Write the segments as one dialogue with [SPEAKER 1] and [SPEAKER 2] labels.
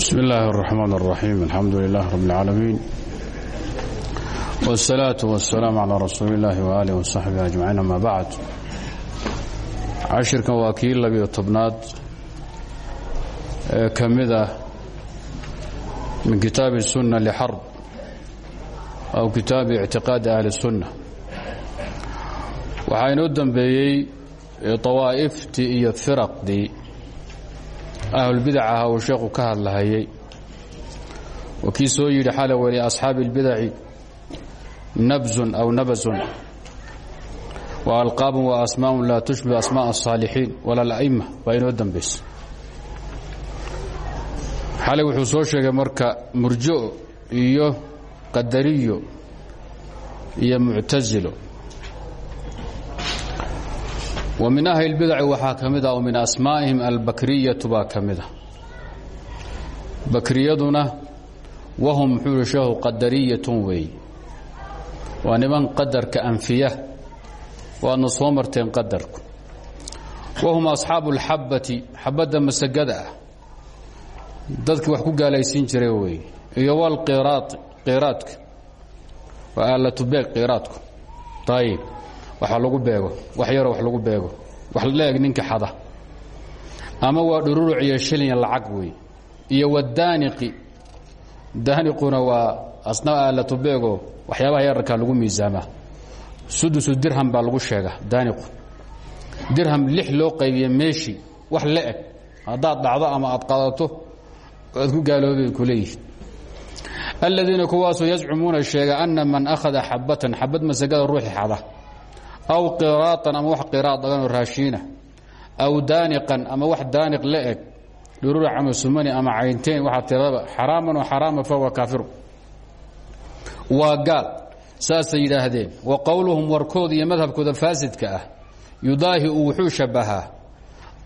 [SPEAKER 1] بسم الله الرحمن الرحيم الحمد لله رب العالمين والصلاة والسلام على رسول الله وآله وصحبه أجمعين أما بعد cashirkan waa kii labiyo tobnaad ee ka mid ah min kitaabi الsunة لxarb aw kitaabi اctiqaadi ahli الsunة waxaa inoo dembeeyey طawaa'iftii iyo firaqdii ahlulbidac aha uu sheekhu ka hadlahayey oo kii soo yidhi xala weli asxaabi اlbidaci nabzun aw nabzun wa alqaabun wa asmaa'un laa tushbih asmaaء الصaalixiin wala اla'ima baa inoo dembaysa xalay wuxuu soo sheegay marka murjo iyo qadariyo iyo muctasilo wa min ahli اlbidaci waxaa ka mid ah min asmaa'ihim albakriyatu baa ka mid a bakriyaduna wahum muxuu yihi sheekhu qadariyatun weey waa niman qadarka anfiya waadna soo marteen qadarku. Wahum asxaabu اlxabati xabadda masagada ah. Dadkii wax ku gaalaysiin jiray wey. Iyo wlqiraai qiraadka waa aalatu beeg qiraadku ayib waxa lagu beego. Wax yaroo wax lagu beego wax la-eg ninka xada. Ama waa dhururuc iyo shilin lacag wey. Iyo wadaaniqi daaniquna waa asna aalatu beego waxyaabaha yararkaa lagu miisaamaa sudusu dirham baa lagu sheega daaniqu. Dirham lix loo qaybiye meeshii wax la-eg haddaad dhacdo ama aad qadato aad ku gaaloobay ku leeyihiin aladiina kuwaasoo yazcumuuna sheega ana man akhada xabatan xabad masagada ruuxi xada aw qiraaan ama wax qiraa daganoo raashiina aw daaniqan ama wax daaniq la eg dhuruurac ama sumani ama caynteyn waxaa tiraba xaraaman oo xaraama fahuwa kaafiru. Waa gaal saasay yidhaahdeen wa qowluhum warkooda iyo madhabkooda faasidka ah yudaahiu wuxuu shabbahaa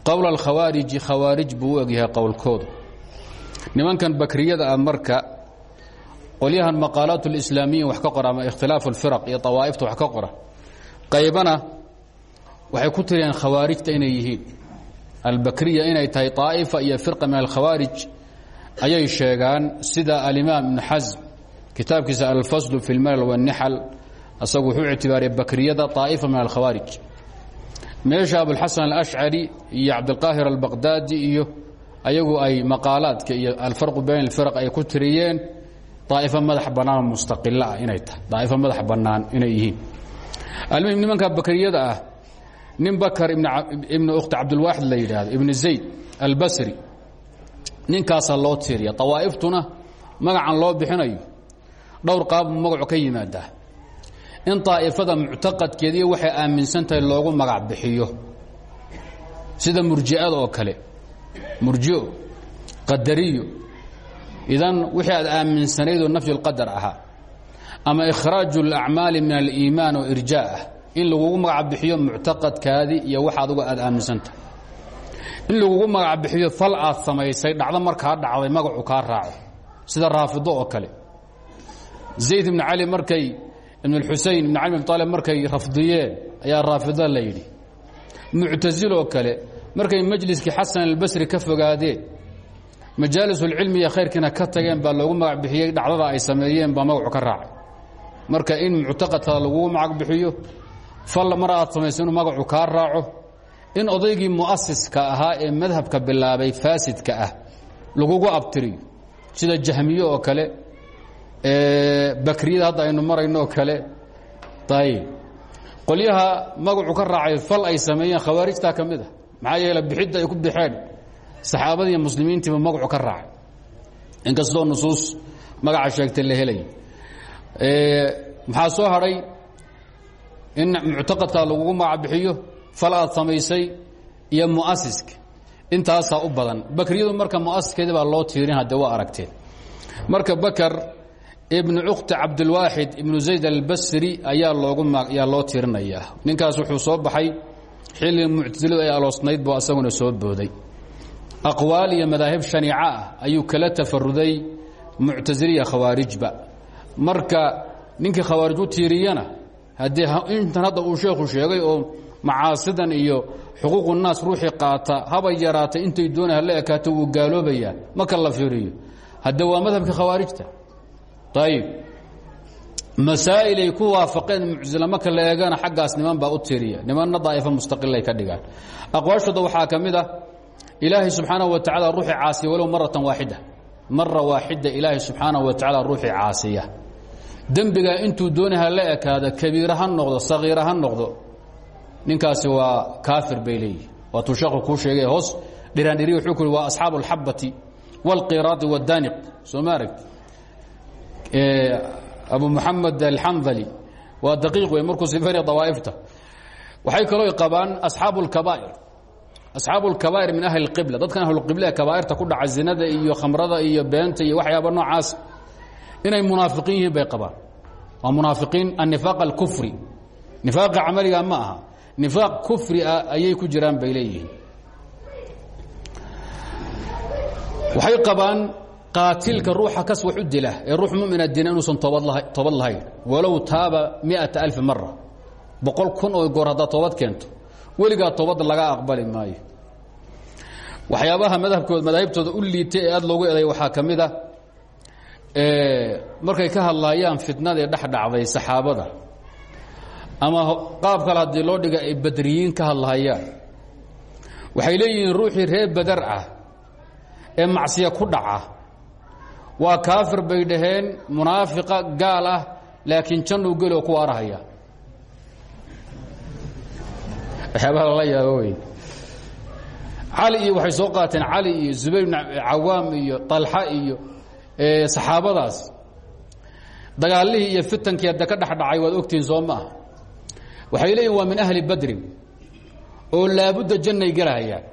[SPEAKER 1] qowl alkhawaariji khawaarij buu u egyahay qowlkooda nimankan bakriyada ah marka qolyahan maqaalaat اlislaamiya wax ka qora ama ikhtilaafu اlfiraq iyo awaaifta wax ka qaybana waxay ku tiriyeen khawaarijta inay yihiin albakriya inay tahay طaa'ifa iyo firqa min alkhawaarij ayay sheegaan sida alimaam ibn xasm kitaabkiisa alfaslu fi اlmalal wالnixal asagu wuxuu ictibaariyay bakriyada طaa'ifa min alkhawaarij meesha abulxasan alashcari iyo cabdilqaahir albaqdaadi iyo ayagu ay maqaalaadka iyo alfarqu bayn اlfirq ay ku tiriyeen daa'ifo madax bannaan oo mustaqila ah inay tahay daa'ifo madax bannaan inay yihiin almuhim nimanka bakriyada ah nin bakar ibnu ukhti cabdulwaaxid la yidhaahdo ibnu zayd albasri. Ninkaasaa loo tiiriya awaa'iftuna magacan loo bixinayo. Dhowr qaab magacu ka yimaadaa in daa'ifada muctaqadkeediiyo waxay aaminsan loogu magac bixiyo. Sida murji'ada oo kale. Murjio qadariyo. Idan wixii aad aaminsanaydoo nafyu اlqadar ahaa ama ikhraaju اlacmaali min aliimaan oo irjaa ah. In lagugu magac bixiyo muctaqadkaadii iyo wax adugu aad aaminsantahay. In lagugu magac fal aad samaysay dhacdo markaa dhacday magacu kaa raaco. Sida raafido oo kale. Zayd ibn cali markay ibn اlxusein ibn cali bn aalib markay rafdiyeen ayaa raafido la yidhi. Muctasil oo kale markay majliskii xasan albasri ka fogaadeen majaalisulcilmi iyo khayrkiina ka tageen baa loogu magac dhacdada ay sameeyeen baa magacu ka raacay marka in muctaqadkaada lagugu magac bixiyo fal mar aad samayso inuu magacu kaa raaco. In odaygii mu'asiska ahaa ee madhabka bilaabay faasidka ah lagugu abtiriyo sida jahmiye oo kale bakriyada hadda aynu marayno oo kale. Ayb qolyaha magacu ka raacay fal ay sameeyeen khawaarijtaa ka mid a yeele bixidda ay ku bixeen saxaabadii muslimiintiiba magacu ka raacay. Inkastoo nusuus magaca sheegtay la helay maxaa soo hadhay in muctaqadkaa lagugu magac bixiyo fal samaysay iyo mu'asiska intaasaa u badan. Bakriyadu marka mu'asiskeedii baa loo tiirin haddee waa aragteen. Marka bakar ibnu cukti cabdulwaaxid ibnu zayd albasri ayaa loogu ayaa loo tiirinayaa ninkaas wuxuu soo baxay. Xilli muctasiladu ay aloosnayd buu asaguna soo booday. Aqwaal iyo madaahib shaniica ah ayuu kala tafaruday muctasiliya khawaarijba marka ninkii khawaarij u tiiriyana haddee intan hadda uu sheekhu sheegay oo macaasidan iyo xuquuqu naas ruuxii qaata haba yaraatay intay doona hala ekaato wuu gaaloobayaa. Marka la fiiriyo. Hadde waa madhabka khawaarijta. Ayib masaa'il ay ku waafaqeen muctila marka la eegana xaggaas niman baa u tiriya nimanna daa'ifo mustaqilay ka dhigaan. Aqwaashooda waxaa ka mid ah ilaahay subxaanaه wa tacala ruuxii caasiya walow maratan waaxida. Mara waaxida ilaahay subxaanaه wa tacaala ruuxii caasiya dembigaa intuu dooni ha la ekaado kabiira ha noqdo sagiira ha noqdo ninkaasi waa kaafir bay leeyihi waatuu sheekhu kuu sheegay hoos dhiraandhiri wuxuu ku yhi waa asxaabu alxabati wاlqiraadi wاdaaniq soo ma aragti abu muxamed alxandali waa daqiiq wey markuu sifanaya dawaa'ifta waxay kaloo qabaan asxaabu اlkabaa'ir asxaabu اlkabaa'ir min ahli اlqibla dadkan ahlulqibla ee kabaa'irta ku dhaca zinada iyo khamrada iyo beenta iyo waxyaaba noocaas inay munaafiqiin yihiin bay qabaan. Waa munaafiqiin annifaaq alkufri. Nifaaqa camaliga ma aha. Nifaaq ayay ku jiraan bay leeyihiin. Waxay qabaan qaatilka ruuxa kas wax dila ee ruux mumina dina inuusan toobad lahayn. Taaba miata alfi boqol kun oo goor toobad keento weligaa toobadda laga aqbali maayo. Waxyaabaha madhabkooda madaahibtooda u liitay ee aada loogu eeday waxaa ka markay ka hadlaayaan fitnadii dhex dhacday saxaabada ama qaab kale haddii loo dhiga ay badriyiin ka hadlahayaan waxay leeyihiin ruuxii reer badar ah ee macsiya ku dhaca. Waa kaafir bay dhaheen munaafiqa gaal ah laakiin jannuu geli oo ku waarahaya waxyaabaha lala yaabo wey cali iyo waxay soo qaateen cali iyo zubayr bn cawaam iyo طalxa iyo saxaabadaas dagaalihii iyo fitankii hadda ka dhexdhacay waad ogtihiin soo waxay leeyihiin waa min ahli badrin oo laabudda jannay gelahayaan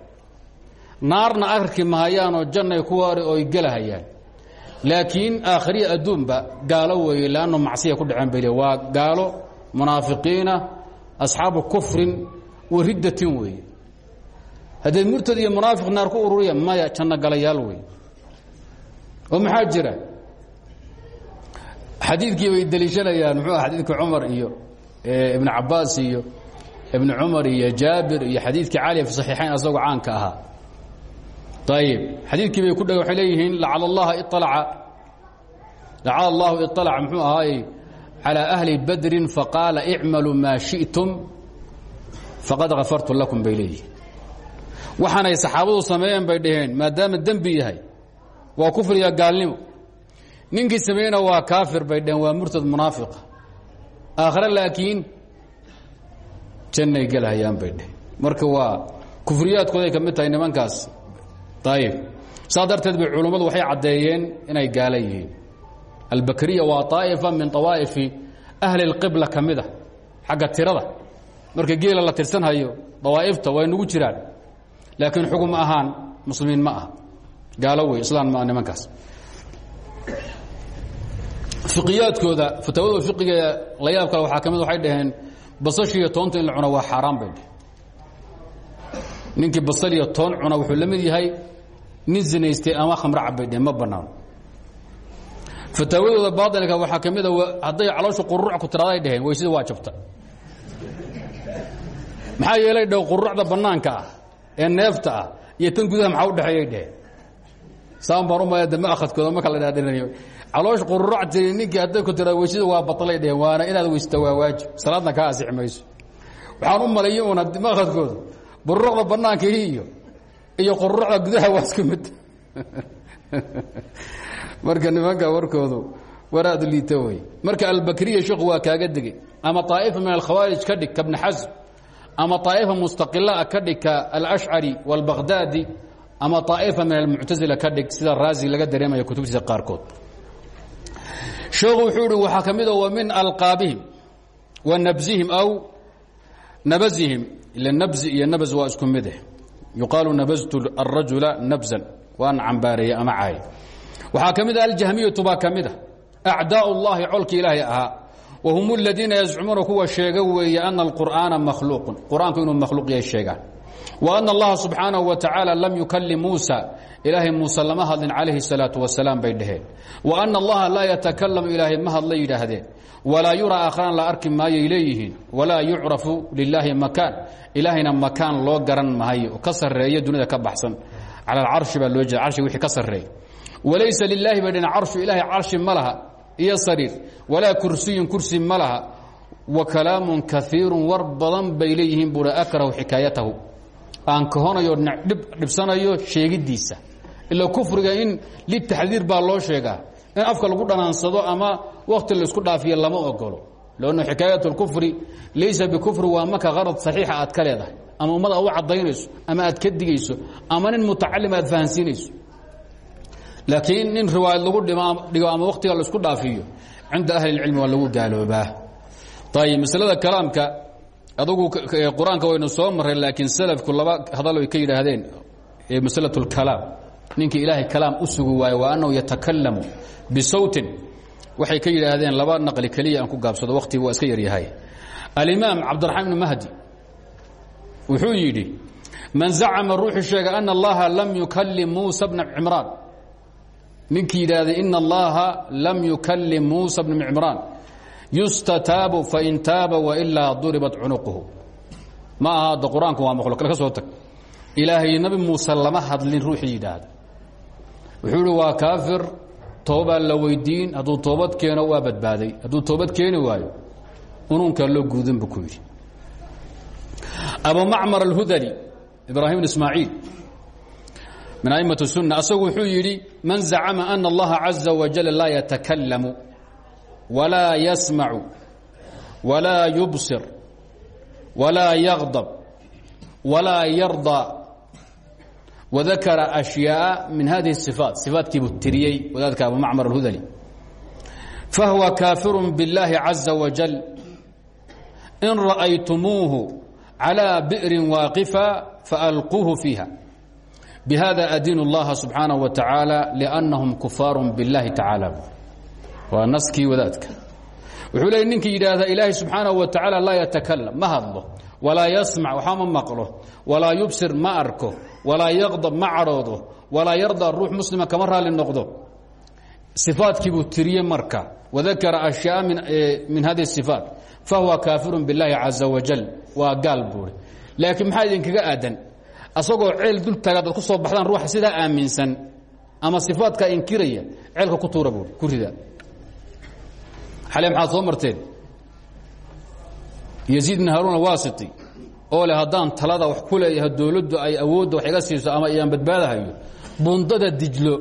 [SPEAKER 1] naarna arki mahayaanoo jannay ku waari oy gelahayaan laakiin aakhiriya adduunba gaalo weeye macsiya ku dhaceen bay waa gaalo munaafiqiina asxaabu kufrin wa riddatin weeye. Iyo munaafiq naar ku ururiya maya janno galayaal wey oo maxaa jira xadiidkii bay deliishanayaan muxuu ah xadiidka cumar iyo ibn cabaas iyo ibn cumar iyo jaabir iyo xadiidkii cali fi saxiixayn asagoo caanka ahaa ayib xadiidkii bay ku dhg waxay leeyihiin lacala allaha ialaca lacala allahu iطalaca muxuu ahaay calى ahli badrin faqaala icmaluu maa shiئtum faqad gafartu lakum bay leeyihiin waxaanay saxaabadu sameeyeen bay dhaheen maadaama dembi yahay waa kufriga gaalnimo ninkii sameeyena waa kaafir bay dhaheen waa murtad munaafiqa aakhire laakiin jannay gelhayaan bay dhaheen marka waa kufriyaadkooday ka mid tahay nimankaas ayib saa darteed bay culummadu waxay caddeeyeen inay gaala yihiin albakriya waa طaa'ifa min طawaa'ifi ahli اlqibla ka mid a xagga tirada marka geela la tirsanhayo dawaa'ifta way nagu jiraan laakiin xugum ahaan muslimiin ma aha gaalo wey islaan ma nimankaas. Fiqiyaadkooda fatawadooda fiqiga la yaab kale waxaa ka mid waxay dhaheen basashiiyo toonta in la cuno waa xaaraan bay dheh ninkii basal iyo toon cuna wuxuu la mid yahay nin zinaystay ama khamro cabbay dheh ma banaano fataawadooda baailka waxaa ka mida hadday calooshu qururuc ku tiraday dheheen weysada waa jabta maxaa yeelay dhow qururucda bannaanka ah ee neefta ah iyo tan gudaha maxaa u dhexeeyay dheheen saan baan umaya dama akhadkooda marka la dhaadhinayo caloosh qururuc tiri ninkii hadday ku tiraada weysada waa batalay dheheen waana inaad weysata waa waajib salaadna kaa asix mayso waxaan u maleeyey una dama akhadkooda qururucda bannaanka iyo iyo qururucda gudaha waa isku mid marka nimanka warkoodu waraad liita wey marka albakriya sheekhu waa kaaga degey ama طaa'ifa min alkhawaarij ka dhig ka bni xasm ama طaa'ifa mustaqilaa ka dhig ka alashcari wاlbakhdaadi ama aaifa min almuctazila ka dhig sida raasi laga dareemaya kutubtiisa qaarkood. Sheekhu wuxuu ihi waxaa ka mid ah wa min alqaabihim wa nabzihim aw nabazihim ila nabzi iyo nabz waa isku mid eh. Yuqaalu nabaztu arajula nabzan waan cambaareeye ama cahay waxaa ka mid a aljahmiyatu baa ka mid a acdaa ullahi wa hum aladiina yazcumuuna kuwa sheega weeye ana alqur'aana makhluuqun. Qur'aanku inuu makhluuq yahay sheegaan allaha subxaanahu wa tacaala lam yukallim muusa ilaahay muuse lama hadlin calayhi salaatu wasalaam bay dhaheen. Wa ana allaha laa yatakalamu ilaahay ma hadla yidhaahdeen. Walaa yuraa aakharaan la arki maayay leeyihiin. Walaa yucrafu lilaahi makaan ilaahayna makaan loo garan maayo ka sarreeya dunida ka baxsan. Cala alcarshi baa loo jeeda carshig wixii ka sarreeya. Walaysa lilaahi bay dhaheen carshu ilaahay carshi ma laha iyo sariir. Walaa kursiyun kursi ma laha. Wa kalaamun kaiirun war badan bay leeyihiin buui akrahu aan kahonayo dhibsanayo sheegidiisa. Ila kufriga in litaxdiir baa loo sheegaa. In afka lagu dhanaansado ama wakti la isku dhaafiyo lama ogolo lannu xikaayat اlkufri laysa bikufri waa maka qarad saxiixa aad ka leedahay. Ama ummad u caddaynayso ama aad ka digayso ama nin mutacalim aad fahansiinayso. Laakiin nin riwaayad lagu dhigo ama waktiga la isku dhaafiyo cinda ahli اlcilmi waa lagu gaaloobaa ayib maslada kalaamka adugu qur'aanka waynu soo marray laakiin salafku laba hadal ay ka yidhaahdeen maslaة اlkalaam ninka ilaahay kalaam u sugi waayo wa annahu yatakalamu bisawtin. Waxay ka yidhaahdeen laba naqli keliya aan ku gaabsado wakhtiga waa iska yaryahay. Alimaam cabdiraxmaan ibnu mahdi wuxuu yidhi man zacama ruuxu sheega ana allaha lam yukalim muusa bna cimraan. Ninkii yidhaahday ina allaha lam yukalim muusa bna cimraan yustataabu fain taaba wailaa duribat cunuquhu ma aha adda qur'aanku waa makhluq ka soo tag ilaahay nabi muuse lama hadlin ruuxii wuxuu ihi waa kaafir toobaa la weydiin hadduu toobad keeno waa badbaaday hadduu toobad keeni waayo ununkaa loo guudan bu ku yidhi abu macmar alhudali ibraahim ismaaciil min a'imat الsunna asagu wuxuu yidhi man zacama ana allaha caza wajal laa yatakalamu walaa yasmacu walaa yubsir walaa yagdab walaa yarda وذakra أشhyaaء min hadiه الصفاaت صفaadkiibuu tiriyey wadaadka abu macmar الhudلي فahوa كاaفir bالlahi عaزa وaجل in رأytmuuه عalى بئر واaqفa فأlقوuه فيiha بhذا أdin الlaha سubحaanaه وتaعaaلى لأنهم كفاar bالlahi تaعaaلى waa naskii wadaadka wuxuu leey ninkii yidhaahda ilaahay subxaanaه وataعaalى laa yتakلم ma hadlo walaa yasmac waxaa ma maqlo walaa yubsir ma arko walaa yaqdab ma cadhoodo walaa yarda ruux muslima kama raali noqdo ifaadkiibuu tiriyey marka wadakara ashyaa min hadi ifaat fahuwa kaafiru biاllahi caza wajal waa gaal buuri laakiin maxaa idinkaga aadan asagoo ceel dul taaga dad ku soo baxdaan ruuxa sidaa aaminsan ama sifaadkaa inkiraya ceelka ku tuura buui ku rida xale maxaad soo marteen? Yziid bn haruun alwasiti oo leh haddaan talada wax ku leeyahay dowladdu ay awoodda wax iga siiso ama iyaan badbaadahayo bundada dijlo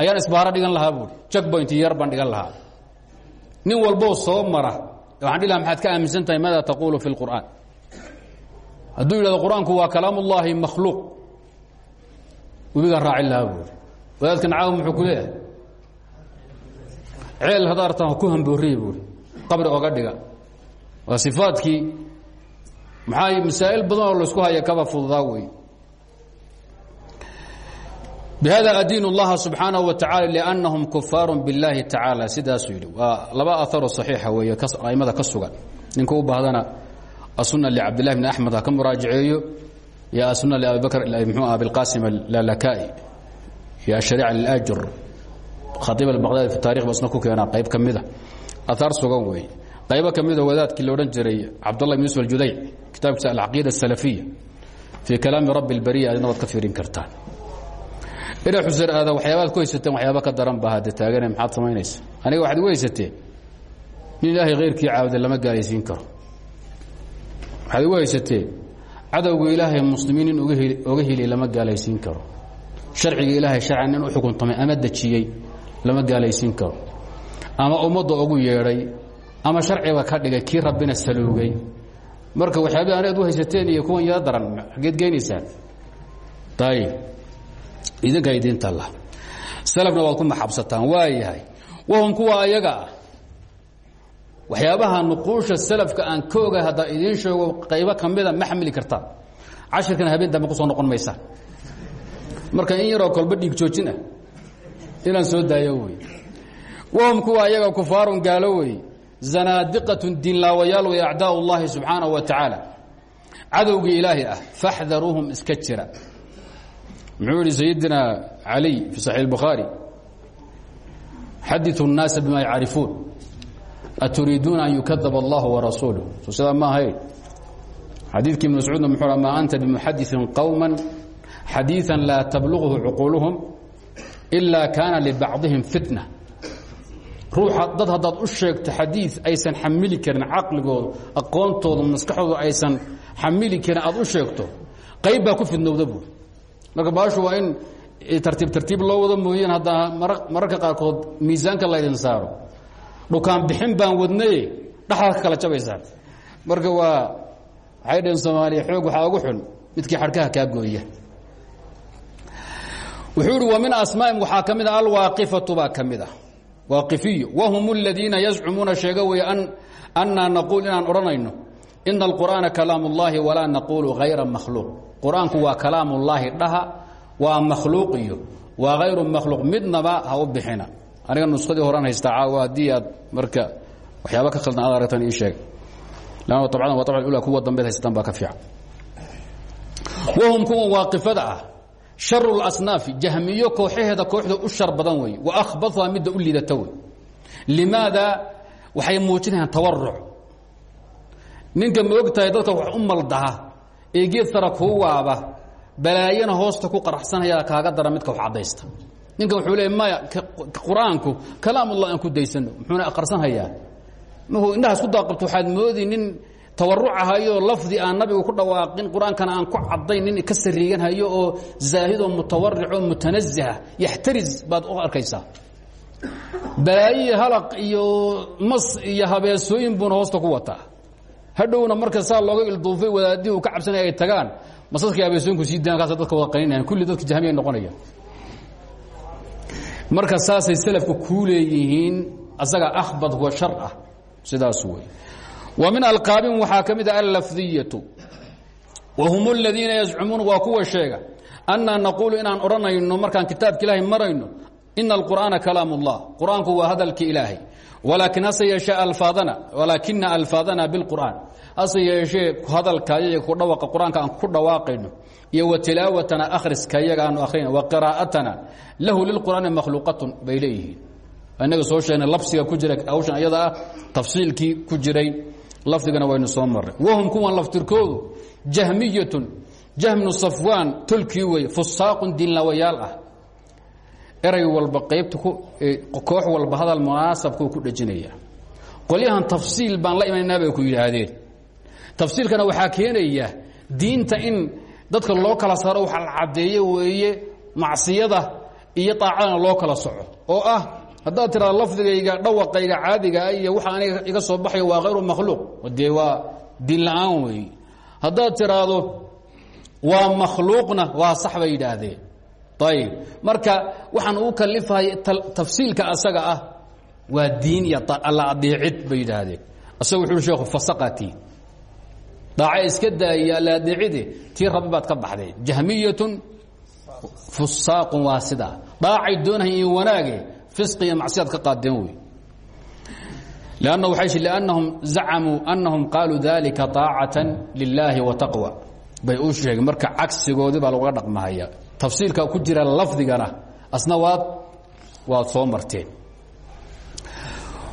[SPEAKER 1] ayaan isbaaro dhigan lahaa buui jackpoint yar baan dhigan lahaa. Nin walboo soo mara waxaan dhihi laha maxaad ka aaminsan tahay maada taquulu fi اlqur'aan hadduu yidhahdo qur'aanku waa kalaam ullaahi makhluuq webigaan raacin lahaa buui wadaadkan caawa muxuu ku leeyahay ceel haddaa artaan ku hambooriye buui qabri oga dhiga waa sifaadkii maxaa masaa'il badan oo laysku haya kaba fududaa wey bihada adiin اllaha subxaanaه wa tacala liannahum kufaaru biاllahi tacaala sidaasuu yidhi waa laba aharoo saxiixa weeye aimada ka sugan ninka u baahdana asuna licabdillahi bn axmed ha ka muraajaceeyo iyo asuna liabibakr mxuu abilqasim lalaka'i iyo ashariica lilaajur khaiib albaqdaadi fi tarikh ba isna ku keenaa qayb ka mida ahaar sugan weeye qaybo ka midoo wadaadkii la odhan jiray cabdullah bn yusuf aljudayc kitaabkiisa alcaqiida asalafiya fii kalaami rabbi اlbariya adina waad ka fiirin kartaan. Ina xuseen aada waxyaabaad ku haysateen waxyaaba ka daran baa hadde taagane maxaad samaynaysa aniga waxaad igu haysateen nin ilaahay khayrkii caabuda lama gaalaysiin karo. Waxaad igu haysateen cadowga ilaahay muslimiin in oga heliy lama gaalaysiin karo. Sharciga ilaahay sharcan in u xukuntamay ama dejiyey lama gaalaysiin karo. Ama ummadda ugu yeedhay ama sharciba ka dhigay kii rabbina saluugay. Marka waxyaabii anaad u haysateen iyo kuwan yaa daran xageed geynaysaan. Ayib idinkaa idiinta lah salafna waad ku maxabsataan waa yahay. Wahum kuwa ayaga ah. Waxyaabaha nuquusha salafka aan ka ogahay haddaa idiin sheego qaybo ka mida ma xamili kartaan cashirkana habeen dambe ku soo noqon maysaa marka in yaroo kolba dhiig joojin ah inaan soo daayo wey wahum kuwa ayaga kufaarun gaalo wey zanaadiqatun diinlaawayaal wey acdaa اllahi subxaanaه wa tacaala cadowgii ilaahi ah faxdaruuhum iska jira muxuu yihi sayidina caliy fi saxiix اbukhaari xadiثu الnaasa bima yacrifuun aturiiduuna an yukadab allah warasuuluh so sidaa ma ahayn xadiidkii ibn mascuudna muxuu maa anta bimuxadiثin qowma xadiiثa laa tablughu cuquuluhum ilaa kaana libacضihim fitna ruuxa dad haddaad u sheegto xadiid aysan xamili karin caqligooda aqoontooda maskaxdooda aysan xamili karin aad u sheegto. Qayb ku fidnowda marka baashu waa in tartiib tartiib loo wado mooyeen haddaa mararka qaarkood miisaanka laydin saaro. Dhukaan bixin baan wadnaye dhaxdaad ka kala jabaysaan marka waa waxay dhaheen xoog waxaa ugu xun midkii xadhkaha kaa gooya wuxuu ihi wa min asmaa'im waxaa ka mid a alwaaqifatu baa ka mid ah. Waaqifiyo wahum اladiina yazcumuuna sheega weeye annaa naquul inaan odhanayno ina alqur'aana kalaam اllahi walaa naquulu hayra makhluuq. Qur'aanku waa kalaam ullaahi dhaha waa makhluuq iyo waa hayru makhluuq midnaba ha u bixina. Aniga nuskadii horan haystaa caawa haddii aad marka waxyaaba ka khaldan aad aragtan ii sheeg. Lanna abcan waa abcan ula kuwa dambeed haysataan baa ka fiican. Wahum kuwa waaqifada ah sharu اlasnaafi jahmiyo kooxaheeda kooxda u shar badan wey wa akhbaثuha midda u liidata wey limaada waxay muujinayaan tawaruc ninka ma og tahay dadka wax u maldaha ee geed sara kuu waaba balaayana hoosta ku qaraxsanaya kaaga dara midka wax caddaysta. Ninkan wuxuu leey maya qur'aanku kalaamullah aan ku daysano muxuuna aqarsanhayaa markuu indhahaas ku daaqabto waxaad moodi nin tawarucahayo lafdi aan nabigu ku dhawaaqin qur'aankana aan ku caddayn nin ka sariiganhayo oo zaahid oo mutawaric oo mutanaziha yaxtariz baad u arkaysaa. Balaayiyi halaq iyo mas iyo habeesooyin buuna hoosta ku wataa. Hadhowna marka saa looga ilduufay wadaadihii uu ka cabsanaya ay tagaan masaskii habeesooyinku sii dayan kaas dadka wada qaninayaan kulli dadka jahmiyay noqonayaan. Marka saasay selafka kuu leeyihiin asaga akhbad wa shar ah sidaas wey min alqaabin waxaa ka mid a allafdiyatu. Wa hum aladiina yazcumuun waa kuwa sheega annaa naquulu inaan odhanayno markaan kitaabka ilaahay marayno ina alqur'aana kalaam اllah qur'aanku waa hadalki ilaahay. Walaakin hase yeeshee alfaadana walaakina alfaadana bilqur'aan. Hase yeeshee hadalkayaga ku dhawaqa qur'aanka aan ku dhawaaqayno. Iyo wa tilaawatana akhriska yaga aanu akhrina wa qiraa'atana lahu lilqur'aani makhluuqatun bay leeyihiin. Inaga soo sheegnay labsiga ku jira hawshan ayada ah tafsiilkii ku jiray lafdigana waynu soo marray. Wahum kuwan laftirkoodu jahmiyatun jahmnu safwaan tolkii wey fusaaqun diinlawayaal ah. Eray walba qaybta koox walba hadal munaasabkuu ku dhejinaya qolyahan tafsiil baan la imanaynaa bay ku yidhaahdeen. Tafsiilkana waxaa keenaya diinta in dadka loo kala saaro waxa la caddeeye weeye macsiyada iyo daacadana loo kala soco. Oo ah haddaad tiraado lafdigayga dhawaqayga caadigaa iyo waxa aniga iga soo baxayo waa hayru makhluuq. Dee waa diin la'aan weeye haddaad tiraahdo waa makhluuqna waa sax bay yidhaahdeen. Ayib marka waxaan uu kalifahay tafsiilka asaga ah waa diin iyo alla adeecid bay yidhaahdeen. Asaga wuxu sheekhu fasaqati. Daace iska daaya alla adeecide tii rabbi baad ka baxday jahmiyatun fusaaqun waa sidaa daacay doonhay in wanaage iyo macsiyaad ka qaadeen wey liannahum zacamuu annahum qaaluu dalika طaacatan lilaahi wa taqwa. Bay u sheegeen marka cagsigoodii baa lagula dhaqmahaya. Tafsiirka ku jira lafdigana asna waad waad soo marteen.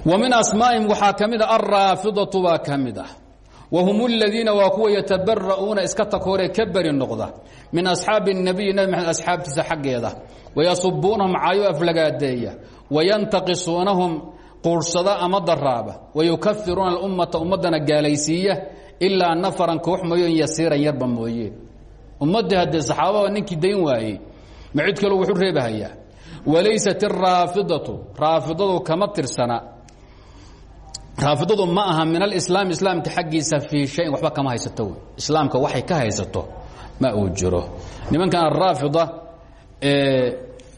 [SPEAKER 1] Wa min asmaa'ihim waxaa ka mid a alraafidatu baa ka mid ah wa hum اladiina waa kuwa yatabara'uuna iska takooree ka beri noqda min asxaabi الnabiyi nabi maxamed asxaabtiisa xaggeeda wayasubuunahum caayo aflagaadeeya wayantaqisuunahum quursada ama daraaba wayukafiruuna اlummata ummaddana gaalaysiiya ilaa nafaran koox mooyeen yasiiran yarba mooyeen ummaddii haddee saxaabada ninkii dayn waayey ma cid kalo wuxu reebahayaa walaysat araafidatu raafidadu kama tirsana raafidadu ma aha min alislaam islaamka xaggiisa fii shayin waxba kama haysato. Islaamka waxay ka haysato ma uu jiro. Nimankan araafida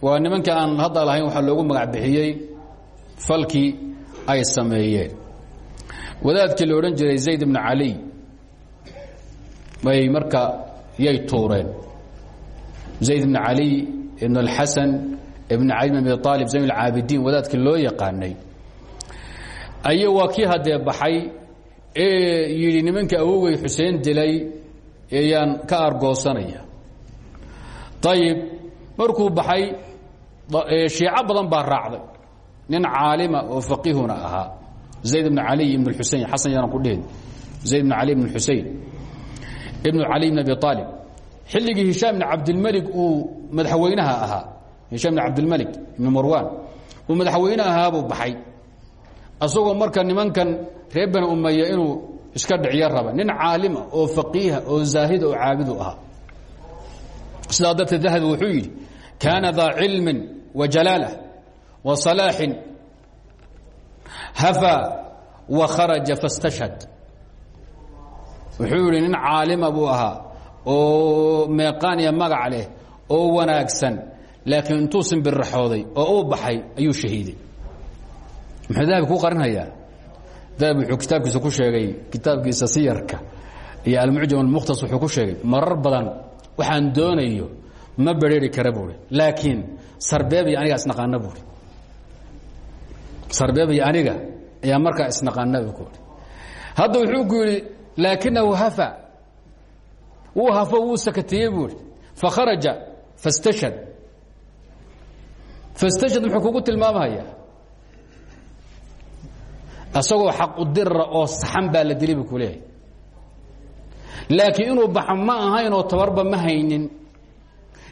[SPEAKER 1] waa nimanka aan hadda lahayn waxaa loogu magac bixiyey ay sameeyeen. Wadaadkii la jiray zayd ibnu cali bay marka yay tuureen. Zayd ibn cali ibn اlxasan ibn cali bn abi aalib zayn اlcaabidiin wadaadkii loo yaqaanay aya waa kii haddee baxay ee yidhi nimankii awowgay xuseen dilay ayaan ka argoosanaya ayib markuu baxay shiico badan baa raacday. Nin caalima oo faqiihuna ahaa zayd ibn cali ibn xusein xasan yaanan ku dhihin zayd ibn cali ibn xusein ibnu cali ibn abi aalib xilligii hishaam ibn cabdilmelig uu madaxweynaha ahaa hishaam ibn cabdilmelig ibn marwan uu madaxweyne ahaabuu baxay asagoo marka nimankan reer bani umaya inuu iska dhiciyo raba. Nin caalima oo faqiiha oo zaahida oo caabidu ahaa. Sidaa darteed dahabi wuxuu yidhi kaana daa cilmin wa jalaalah wa salaaxin hafaa wa kharaja fastashhad. Wuxuu yidhi nin caalima buu ahaa oo meeqaan iyo magac leh oo wanaagsan laakiin intuu simbirraxooday oo uu baxay ayuu shahiiday muxuu dahabi kuu qarinhayaa dahabi wuxuu kitaabkiisa ku sheegay kitaabkiisa siyarka iyo almucjam almukhtas wuxuu ku sheegay marar badan waxaan doonayo ma bereeri kara buui laakiin sarbeeb iyo aniga isnaqaana buui sarbeeb iyo aniga ayaa markaa isnaqaana bu kuui hadda wuxuu ku yidhi laakinahu hafa. Wuu hafo wuu sakatiyey buui fakharaja fastashhad. Fastashhad muxuu kugu tilmaamhayaa isagoo xaqudira oo saxan baa la dilay bu ku leeyahay. Laakiin inuu baxa ma ahayn oo tabarba ma haynin.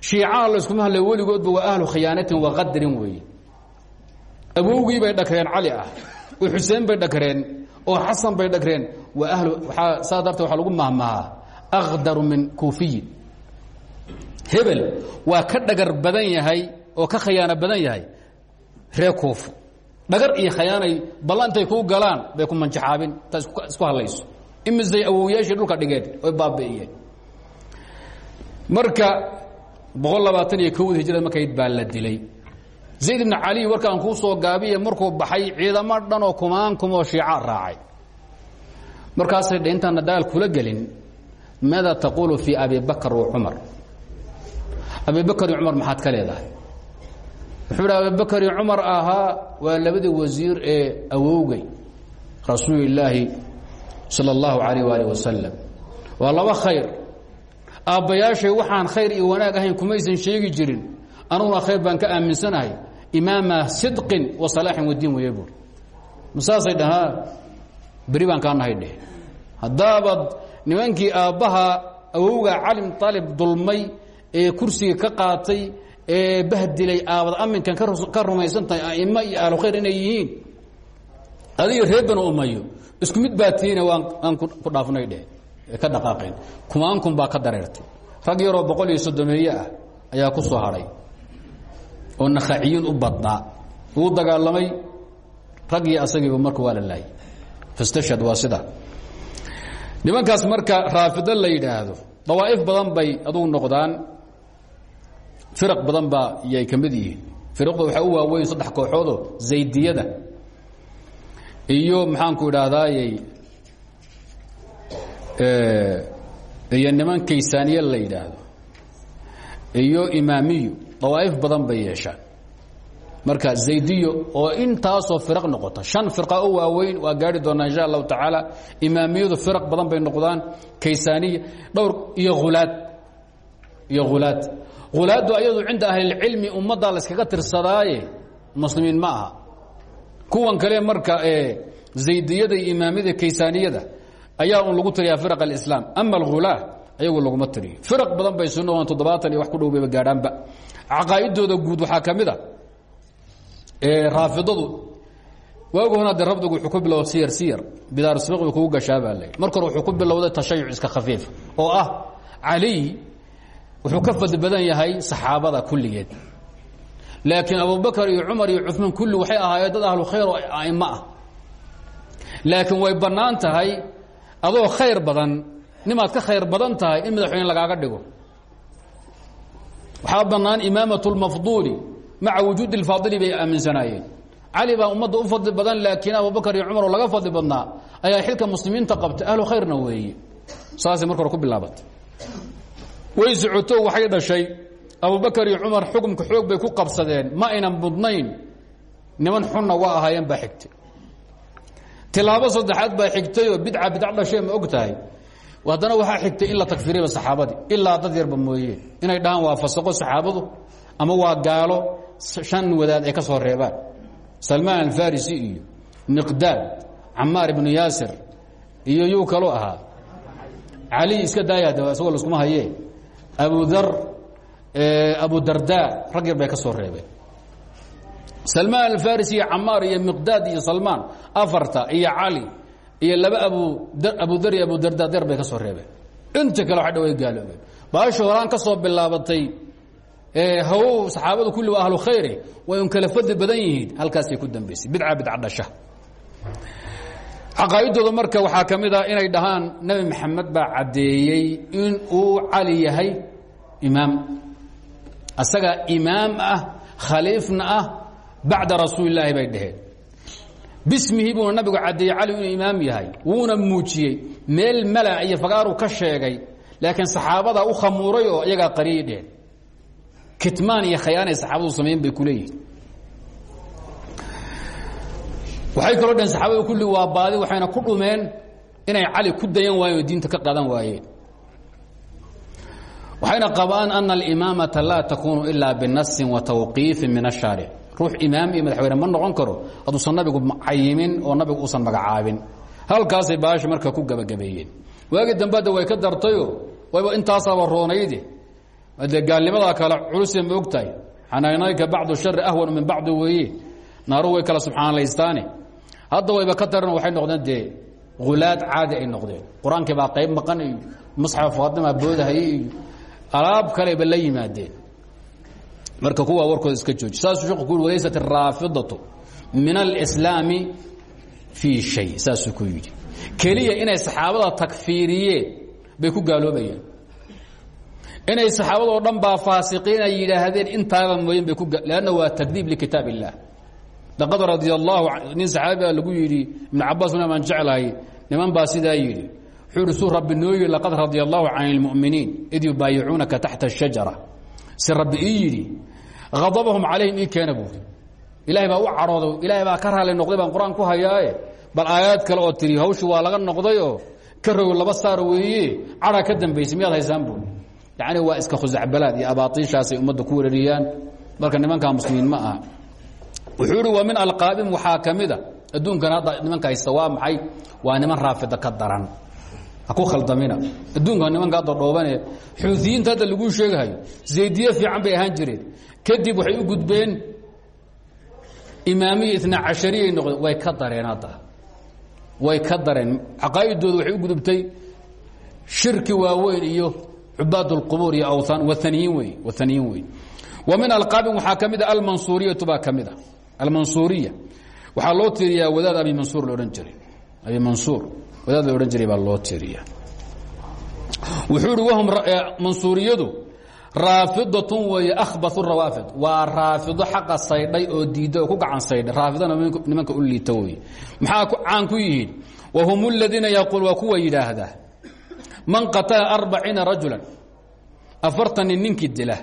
[SPEAKER 1] Shiicaha layskuma hadlay weligoodba waa ahlu khiyaanatin wa qadarin weeye. Awowgii bay dhakreen cali ah. Oo xuseen bay dhakreen oo xasan bay dhakreen. Waa ahlu saa darteed waxaa lagu mahmahaa. Akdaru min kuufiyin. Hebel waa ka dhagar badan yahay oo ka khiyaano badan yahay ree kuufo dhagar iyo khayaanay ballantay kuu galaan bay ku manjaxaabin ta isku hadlayso. Imisay awowyaashii dhulka dhigeen oy baabi'iyeen marka boqol labaatan iyo baa la dilay. Zayd ibn cali warkaan kuu soo gaabiye markuu baxay ciidamo dhan oo kumaan kumoo shiica raacay. Markaasay dhe intaana dagaal kula gelin maada taquulu fii abi bakr wa cumar? Abi bakr iyo cumar maxaad ka wuxuu idhi abibakr iyo cumar ahaa waa labadii wasiir ee awowgay rasuuli illaahi sal اllahu alayh waalih wasalam waa laba khayr. Aabbayaashay waxaan khayr iyo wanaag ahayn kumaysan sheegi jirin. Anuguna khayr baan ka aaminsanahay. Imaama sidqin wa salaaxin wadiin weeye buuri masaasay dhahaa? Beri baan kaa nahay dheh haddaabaad nimankii aabbaha awowga calim aalib dulmay ee kursiga ka qaatay bahdilay aabad aminkan ka rumaysan tahay aimo iyo ahlu khayr inay yihiin. Adiga reer banu umayo isku mid baa tiina waan ku dhaafnay dheh ka dhaqaaqeen. Kumaan kun baa ka dareertay. Rag yaroo boqol iyo soddomeeye ah ayaa ku soo hadhay oo nakhaciyiin u badnaa. Wuu dagaalamay raggii asagiiba marka waa la laayay. Fastashhad waa sida. Nimankaas marka raafido la yidhaahdo dawaa'if badan bay adugu noqdaan firaq badan baa yay ka mid yihiin. Firaqda waxaa u waaweyn saddex kooxoodoo zaydiyada. Iyo maxaanku idhaahdayy iyo niman kaysaaniye la yidhaahdo. Iyo imaamiyo dawaa'if badan bay yeeshaan. Marka zaydiyo oo intaasoo firaq noqota shan firqa u waaweyn waa gaari doonaa insha allahu tacaala imaamiyadu firaq badan bay noqdaan kaysaaniya dhowr iyo hulaad iyo hulaad hulaaddu ayadu cinda ahlilcilmi ummaddaa la yskaga tirsadaaye? Muslimiin ma kuwan kale marka zaydiyada iyo kaysaaniyada ayaa un lagu tiriyaa firaq alislaam. Ama alghulaa ayagu laguma tiriyo. Firaq badan bay sunno oon toddobaatan iyo wax ku dhowbayba gaadhaanba. Caqaa'idooda guud waxaa ka mid a raafidadu waagi hona wuxuu ku bilowda siyar siyar. Bidaar sbiqbi kugu gashaa baa lay wuxuu ku bilowday tashayuc iska khafiif oo ah caliy wuxuu ka fadli badan yahay saxaabada kulligeed. Laakiin abubakar iyo cumar iyo cumaan kulli waxay ahaayeen dad ahlu khayr oo aimo ah. Way bannaan adoo khayr badan nimaad ka khayr badan tahay in madaxweyne lagaaga dhigo. Waxaa bannaan imaamat اlmafduuli maca wujuudi اlfaadili bay aaminsanaayeen. Cali baa ummadda u fadli badan laakiin abubakar iyo cumar laga fadli badnaa ayaa xilka muslimiinta qabtay ahlu khayrna weeye. Saasay marka ku bilaabatay way socoto waxay dhashay. Abubakar iyo cumar xukumka xoog bay ku qabsadeen. Ma aynan mudnayn niman xunna waa ahaayeen baa xigtay. Tilaabo saddexaad baa xigtayoo bidca bidc dhashee ma og tahay haddana xigtay in la takfiriyaba saxaabadii. Ilaa dad yarba mooye. Inay dhahaan waa fasaqo saxaabadu ama waa gaalo shan wadaad ay ka soo reebaan. Salmaan alfarisi iyo miqdaad camaar ibnu yaasir iyo yuu kaluu ahaa. Cali iska daaya isagoo laskuma hayee abudar abu darda rag yar ka soo reebeen salmaan alfarisi iyo camaar iyo miqdaad iyo salmaan afarta iyo cali iyo laba abu abudar iyo abu darda yar ka soo reebeen inta kale waxa dhaway gaaloobeen. Baasha ka soo bilaabatay haw saxaabadu kulli waa ahlu khayre way kala fadli badan yihiin halkaasay ku dambaysay bidca bidca dhasha caqaa'idooda marka waxaa ka ah inay dhahaan nebi maxamed baa caddeeyey in uu cali yahay imaam. Asagaa imaam ah khaliifna ah bacda rasuuli illaahi bay bismihi buuna nabigu caddeeyey cali inuu imaam yahay wuuna muujiyey meel mala iyo fagaaru ka sheegay laakiin saxaabadaa u khamuuray oo iyagaa qariyay kitmaan iyo khayaanay saxaabadu samayn bay ku waxay kaloo dhaheen saxaabadu kulli waa baadi waxayna ku dhumeen inay cali ku dayan waayeen oo diinta ka qadan waayeen waxayna qabaan ana alimaamata laa takuunu ilaa binasin wa tawqiifin min ashaaric ruux imaam iyo madaxweyne ma noqon karo hadduusan nabigu cayimin oo nabigu uusan magacaabin. Halkaasay baasha marka ku gabagabeeyeen. Waagii dambada way ka dartayo wayba intaasaaba roonayde de gaalnimadaa kale culusee ma og tahay xanaanayka bacdu shari ahwan min bacdi weeye. Naaru way kala subxaanalaystaane hadda wayba ka taran waxay noqdeen dee hulaad caadi ay noqdeen. Qur'aankii baa qayb maqan iyo musxaf faadima boodahaye iyo alaab kaleba la yimaadeen. Marka kuwa warkooda iska jooji. Saasuu sheku ku walaysat araafidatu min alslaami fii shay. Saasuu ku yidhi. Keliya inay saxaabada takfiiriyeen bay ku gaaloobayaan inay saxaabadoo dhan baa faasiqiin ay yidhaahdeen intaaba mooyen bay ku lanna waa takdiib likitaab illah laqad radia allahu nin saxaabiga lagu yidhi ibnu cabaas una baan jeclahay niman baa sidaa yidhi wuxuu ihi suu rabbi noo yidhi laqad radia allahu can اlmu'miniin id yubaayicuunaka taxta الshajara si rabbi ii yidhi hadabahum calayhim ii keena buuri ilahay baa u cadhooday ilaahay baa ka raali noqday baan qur-aan ku hayaaye bal aayaad kale oo tiri hawshu waa laga noqdayoo ka rogo laba saar weeye cadha ka dambaysay miyaad haysaan buuri yacni waa iska khusacbalaad iyo abaatiishaasay ummadda ku weerariyaan marka nimankaa muslimiin ma aha wuxuu ihi wa min alqaabim waxaa ka mida adduunkan hadda haysta waa maxay? Waa niman raafida ka daran. Ha ku khaldamina. Adduunka nimanka hadda dhoobane xuutiyiinta hadda laguu sheegahayo zaydiye fiican bay ahaan jireen. Kadib waxay u gudbeen imaamiya noqdeen. Way ka dareen hadda. Way ka dareen. Caqaa'idooda waxay u gudubtay shirki waaweyn iyo cubaad اlqubuur iyo awthaan. Waaniyiin wey waaniyiin wey wa min alqaabin waxaa almansuuriya. Waxaa loo tiiriyaa wadaad abi mansuur la odhan jiray. Abi mansuur wadaad la jiray baa loo tiiriyaa wuxuu ihi wahum mansuuriyadu raafidatun weeye akhbau rawaafid. Waa raafido xaqa saydhay oo diidda ku gacan saydhay. Raafidana nimanka u liita wey maxaa caan ku yihiin? Wahum اladiina yaquul waa kuwa yidhaahda man qatala arbaciina rajula afartan nin ninkii dila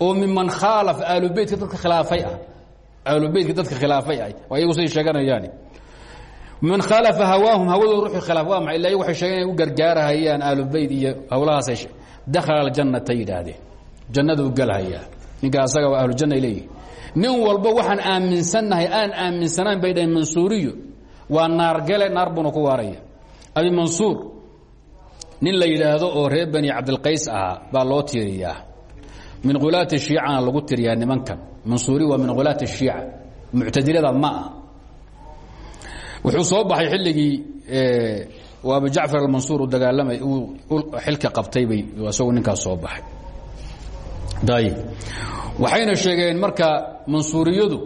[SPEAKER 1] oo miman khaalafa aalubeytka dadka khilaafay ah aalubeytka dadka khilaafay ah waa iyagu say sheeganayaan man khaalafa hawaahum hawadooda ruuxii khilaaf waa maxay? Illa iyagu waxay sheegen inay u gargaarahayaan aalubeyt iyo howlahaasay dakhala aljannata yidhaahdeen jannaduu galhayaa ninka asaga waa ahlujanna ay leeyihiin nin walba waxaan aaminsannahay aan aaminsanayn bay dhaheen mansuuriyo waa naargale naar buuna ku waaraya. Abi mansuur nin la yidhaahdo oo reer bani cabdilqays ahaa baa loo tiiriyaa min khulaati shiicana lagu tiriyaa nimankan. Mansuuri waa min khulaati shiica. Muctadilada ma ah wuxuu soo baxay xilligii waa abu jacfar almansuur uu dagaalamay uu xilka qabtay bay isagu ninkaas soo baxay. Ayib waxayna sheegeen marka mansuuriyadu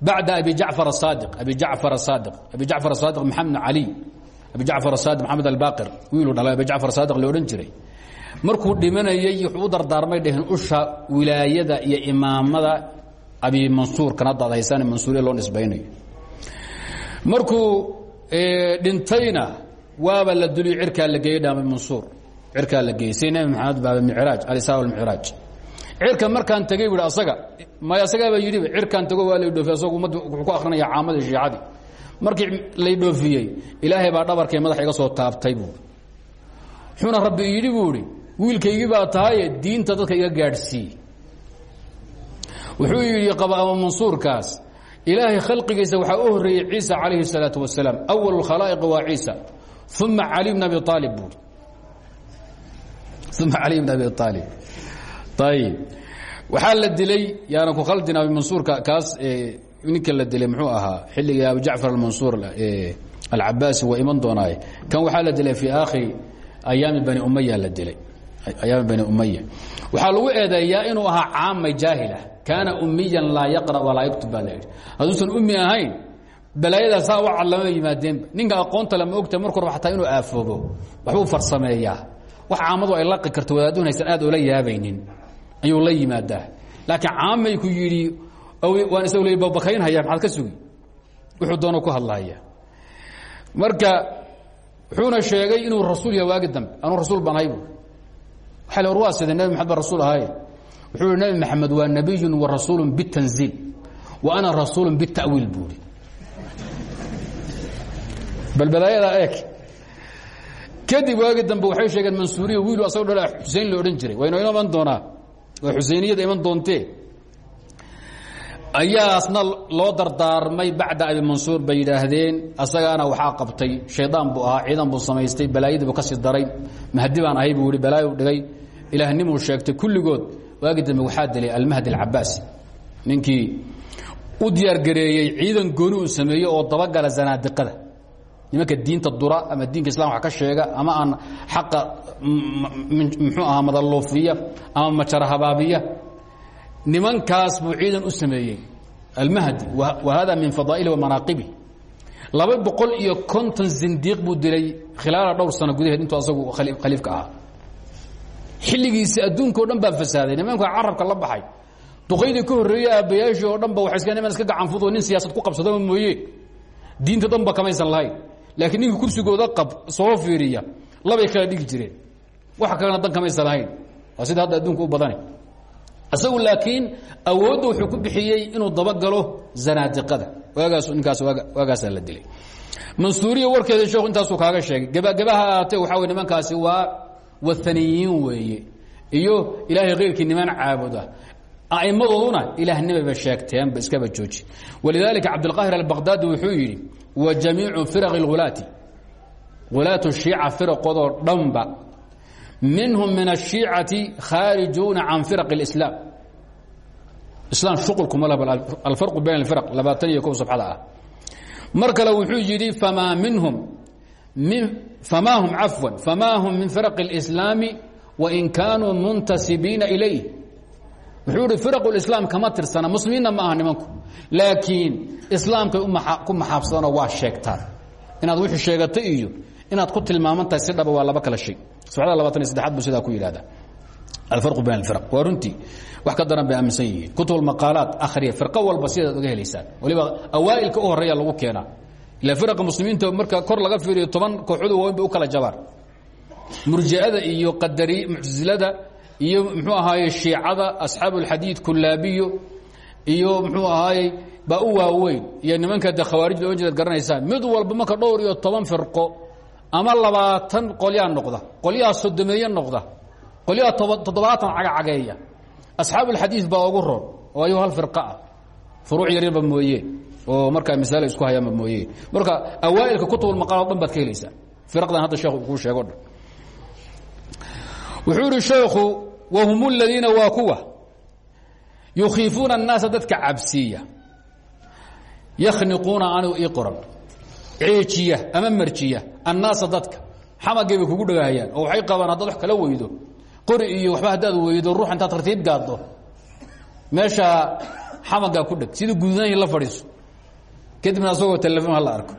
[SPEAKER 1] bacda abi jacfar asaadiq abi jacfar asaadiq abi jacfar asaadiq maxamed cali abi jacfar asaadiq maxamed albaqir wiiluu dhalay abi jacfar asaadiq la odhan jiray markuu dhimanayey wuxuu u dardaarmay dheheen usha wilaayada iyo imaamada abi mansuurkan hadda ad haysaan mansuuriya loo nisbaynayo. Markuu dhintayna waaba la duliyo cirkaa la geeyey dhaamay mansuur. Cirkaa la geeyey say nabi maxamed baaba micraaj walmicraaj cirka markaan tegey buhi asaga may asagaaba yidhiba cirkaan tago waa lay dhoofiy asagu ummaddu wuxuu ku akrinaya caamadii shiicadii markii lay dhoofiyey ilaahay baa dhabarkay madaxa iga soo taabtay buu wuxuuna rabbi yidhi buu wiilkaygii baa tahaye diinta dadka iga gaadhsii wuxuu yidhi qabaama mansuurkaas ilaahay khalqigiisa waxaa u horreeyey ciisa calayhi الsalaaةu wasalaam awal اkhalaa'iq waa ciisa uma cali bn abi aalib buui uma cali bn abi aalib ayib waxaa la dilay yaana ku khaldin abi mansuurka kaas ninka la dilay muxuu ahaa xilligii abu jacfar almansuur alcabaasi waa iman doonaaye kan waxaa la dilay fii aakhiri ayaami bani umaya la dilay ayaami bani umaya waxaa lagu eedeeyaa inuu ahaa caamay jaahilah kaana umiyan laa yaqra walaa yaktub baa la yidhi. Hadduusan ummi ahayn balaayadaa saa u cad lama yimaadeenba ninka aqoonta lama ogta marka horba xataa inuu aafoobo waxbuu farsameeyaa. Wax caamadu ay laqi karto wadaadun haysan aad oola yaabaynin. Ayuu la yimaadaa. Laakiin caamay ku yidhi waan isagu le babakaynhaya maxaad ka sugi? Wuxuu doono ku hadlahaya marka wuxuuna sheegay inuu rasuul yahay waagi dambe anuu rasuul baan ahay bu waa sida nebi maxamed ba rasuul ahaye wuxuu nebi maxamed waa nabiyun wa rasuulu bitanziil wa ana rasuulu bita'wiil buuri balbalaayadaa eeg. Kadib waagi dambe waxay sheegeen mansuuriya wiilu asagoo dhala xusein la odhan jiray waynu iman doonaa waa xuseyniyada iman doontee ayaasna loo dardaarmay bacda abi mansuur bay yidhaahdeen. Asagaana qabtay shaydaan buu ahaa ciidan buu samaystay balaayadiibu ka sii daray. Mahdi baan ahay buu ihi balaayu dhigay. Ilaahnimuu sheegtay kulligood. Waagi dambe waxaa dilay almahdi alcabaasi ninkii u diyaargareeyey ciidan gooni uu sameeyey oo dabagala zanaadiqada. Nimanka diinta dura ama diinka islam wax ka sheega ama aan xaqa muxuu ahaa madalluufiya ama majara nimankaas buu ciidan u sameeyey. Almahdi wa hada min fadaa'ili wamanaaqibi laba boqol iyo konton zindiiq buu dilay khilaala dhowr sano gudaheed intuu asagu khaliifka ahaa. Xilligiisi adduunka o dhan baa fasaaday. Nimanka carabka la baxay. Duqaydii ka horreeyey aabbayaashii oo dhan ba waxay iska niman iska gacanfudo nin siyaasad ku qabsadaba mooye. Diinta dhan ba kamaysan lahayn laakiin ninka kursigooda qab soo fiiriya labay kala dhigi jireen. Wax kalena dan kamaysan lahayn sida hadda adduunka u isagu laakiin awoodda wuxuu ku bixiyey inuu dabagalo zanaadiqada. Waagaas ninkaas waagaasaa la dilay. Mansuuriya warkeeda sheekhu intaasuu kaaga sheegay. Gebagabaha ahaatee waxaa wey nimankaasi waa waaniyiin weeye. Iyo ilaahay keyrkii niman caabuda. A'immadooduna ilaahnimayba sheegteenba iskaba jooji. Walidaalika cabdilqaahir albaqdaadi wuxuu yidhi wa jamiicu firaq اlghulaati hulaatu shiica firaqoodoo dhanba minhum min الشhiicati khaarijuuna can firaq اlislaam islaam shuqulkuma laba alfarqu bayn اlfirq labaatan iyo kow sabxada ah mar kale wuxuu yidhi famaa minhum min famaa hum cafwan famaa hum min firaq اlislaami wain kaanuu muntasibiina ilayh wuxuu ihi firaq اlislaam kama tirsana muslimiinna ma aha nimanku laakiin islaamkay ku maxaabsadanoo waa sheegtaan inaad wixii sheegato iyo inaad ku tilmaaman tahay si dhaba waa laba kala shay sabxada labaatan iyo saddexaad buu sidaa ku yidhahdaa alfarqu bayn alfiraq. Waa runtii wax ka daran bay aaminsan yihiin. Kutub maqaalaat akhriya. Firqo walba sidaad oga helaysaan. Waliba awaa'ilka u horreeya lagu keenaa. Ila firaqa muslimiinta marka kor laga fiiriyo toban kooxood waaweyn bay u kala jabaan murji'ada iyo qadari muctasilada iyo muxuu ahaaye shiicada asxaabu alxadiid kullaabiyo iyo muxuu ahaaye baa u waaweyn. Iyo nimanka de khawaarij loo jeedaad garanaysaan. Mid walba marka dhowr iyo toban firqo ama labaatan qolyaa noqda. Qolyaa sodomeeye noqda. Qolyaa toddobaatan cagcageeya asxaabulxadiid baa ugu roon. Oo ayuu hal fira ah. Furuuc yaryarba mooye. Oo markaa masaale isku hayaanba mooye. Marka awaailka kutubulmaqaala o dhan baad ka helaysaa. Hadda sheekh kuu sheego wuxuu ihi sheekhu wahum ladiina waa kuwa yukhiifuuna annaasa dadka cabsiiya yakhniquuna anigu ii ceejiya ama marjiya annaasa dadka xamagay bay kugu dhagaahayaan oo waxay qabaan haddaad wax kala weydo qori iyo waxba haddaad weydo ruux intaad tartiib gaaddo meeshaa xamagaa ku dheg sidii gududanyi la fadhiiso kadibna asagoo telefon hala arko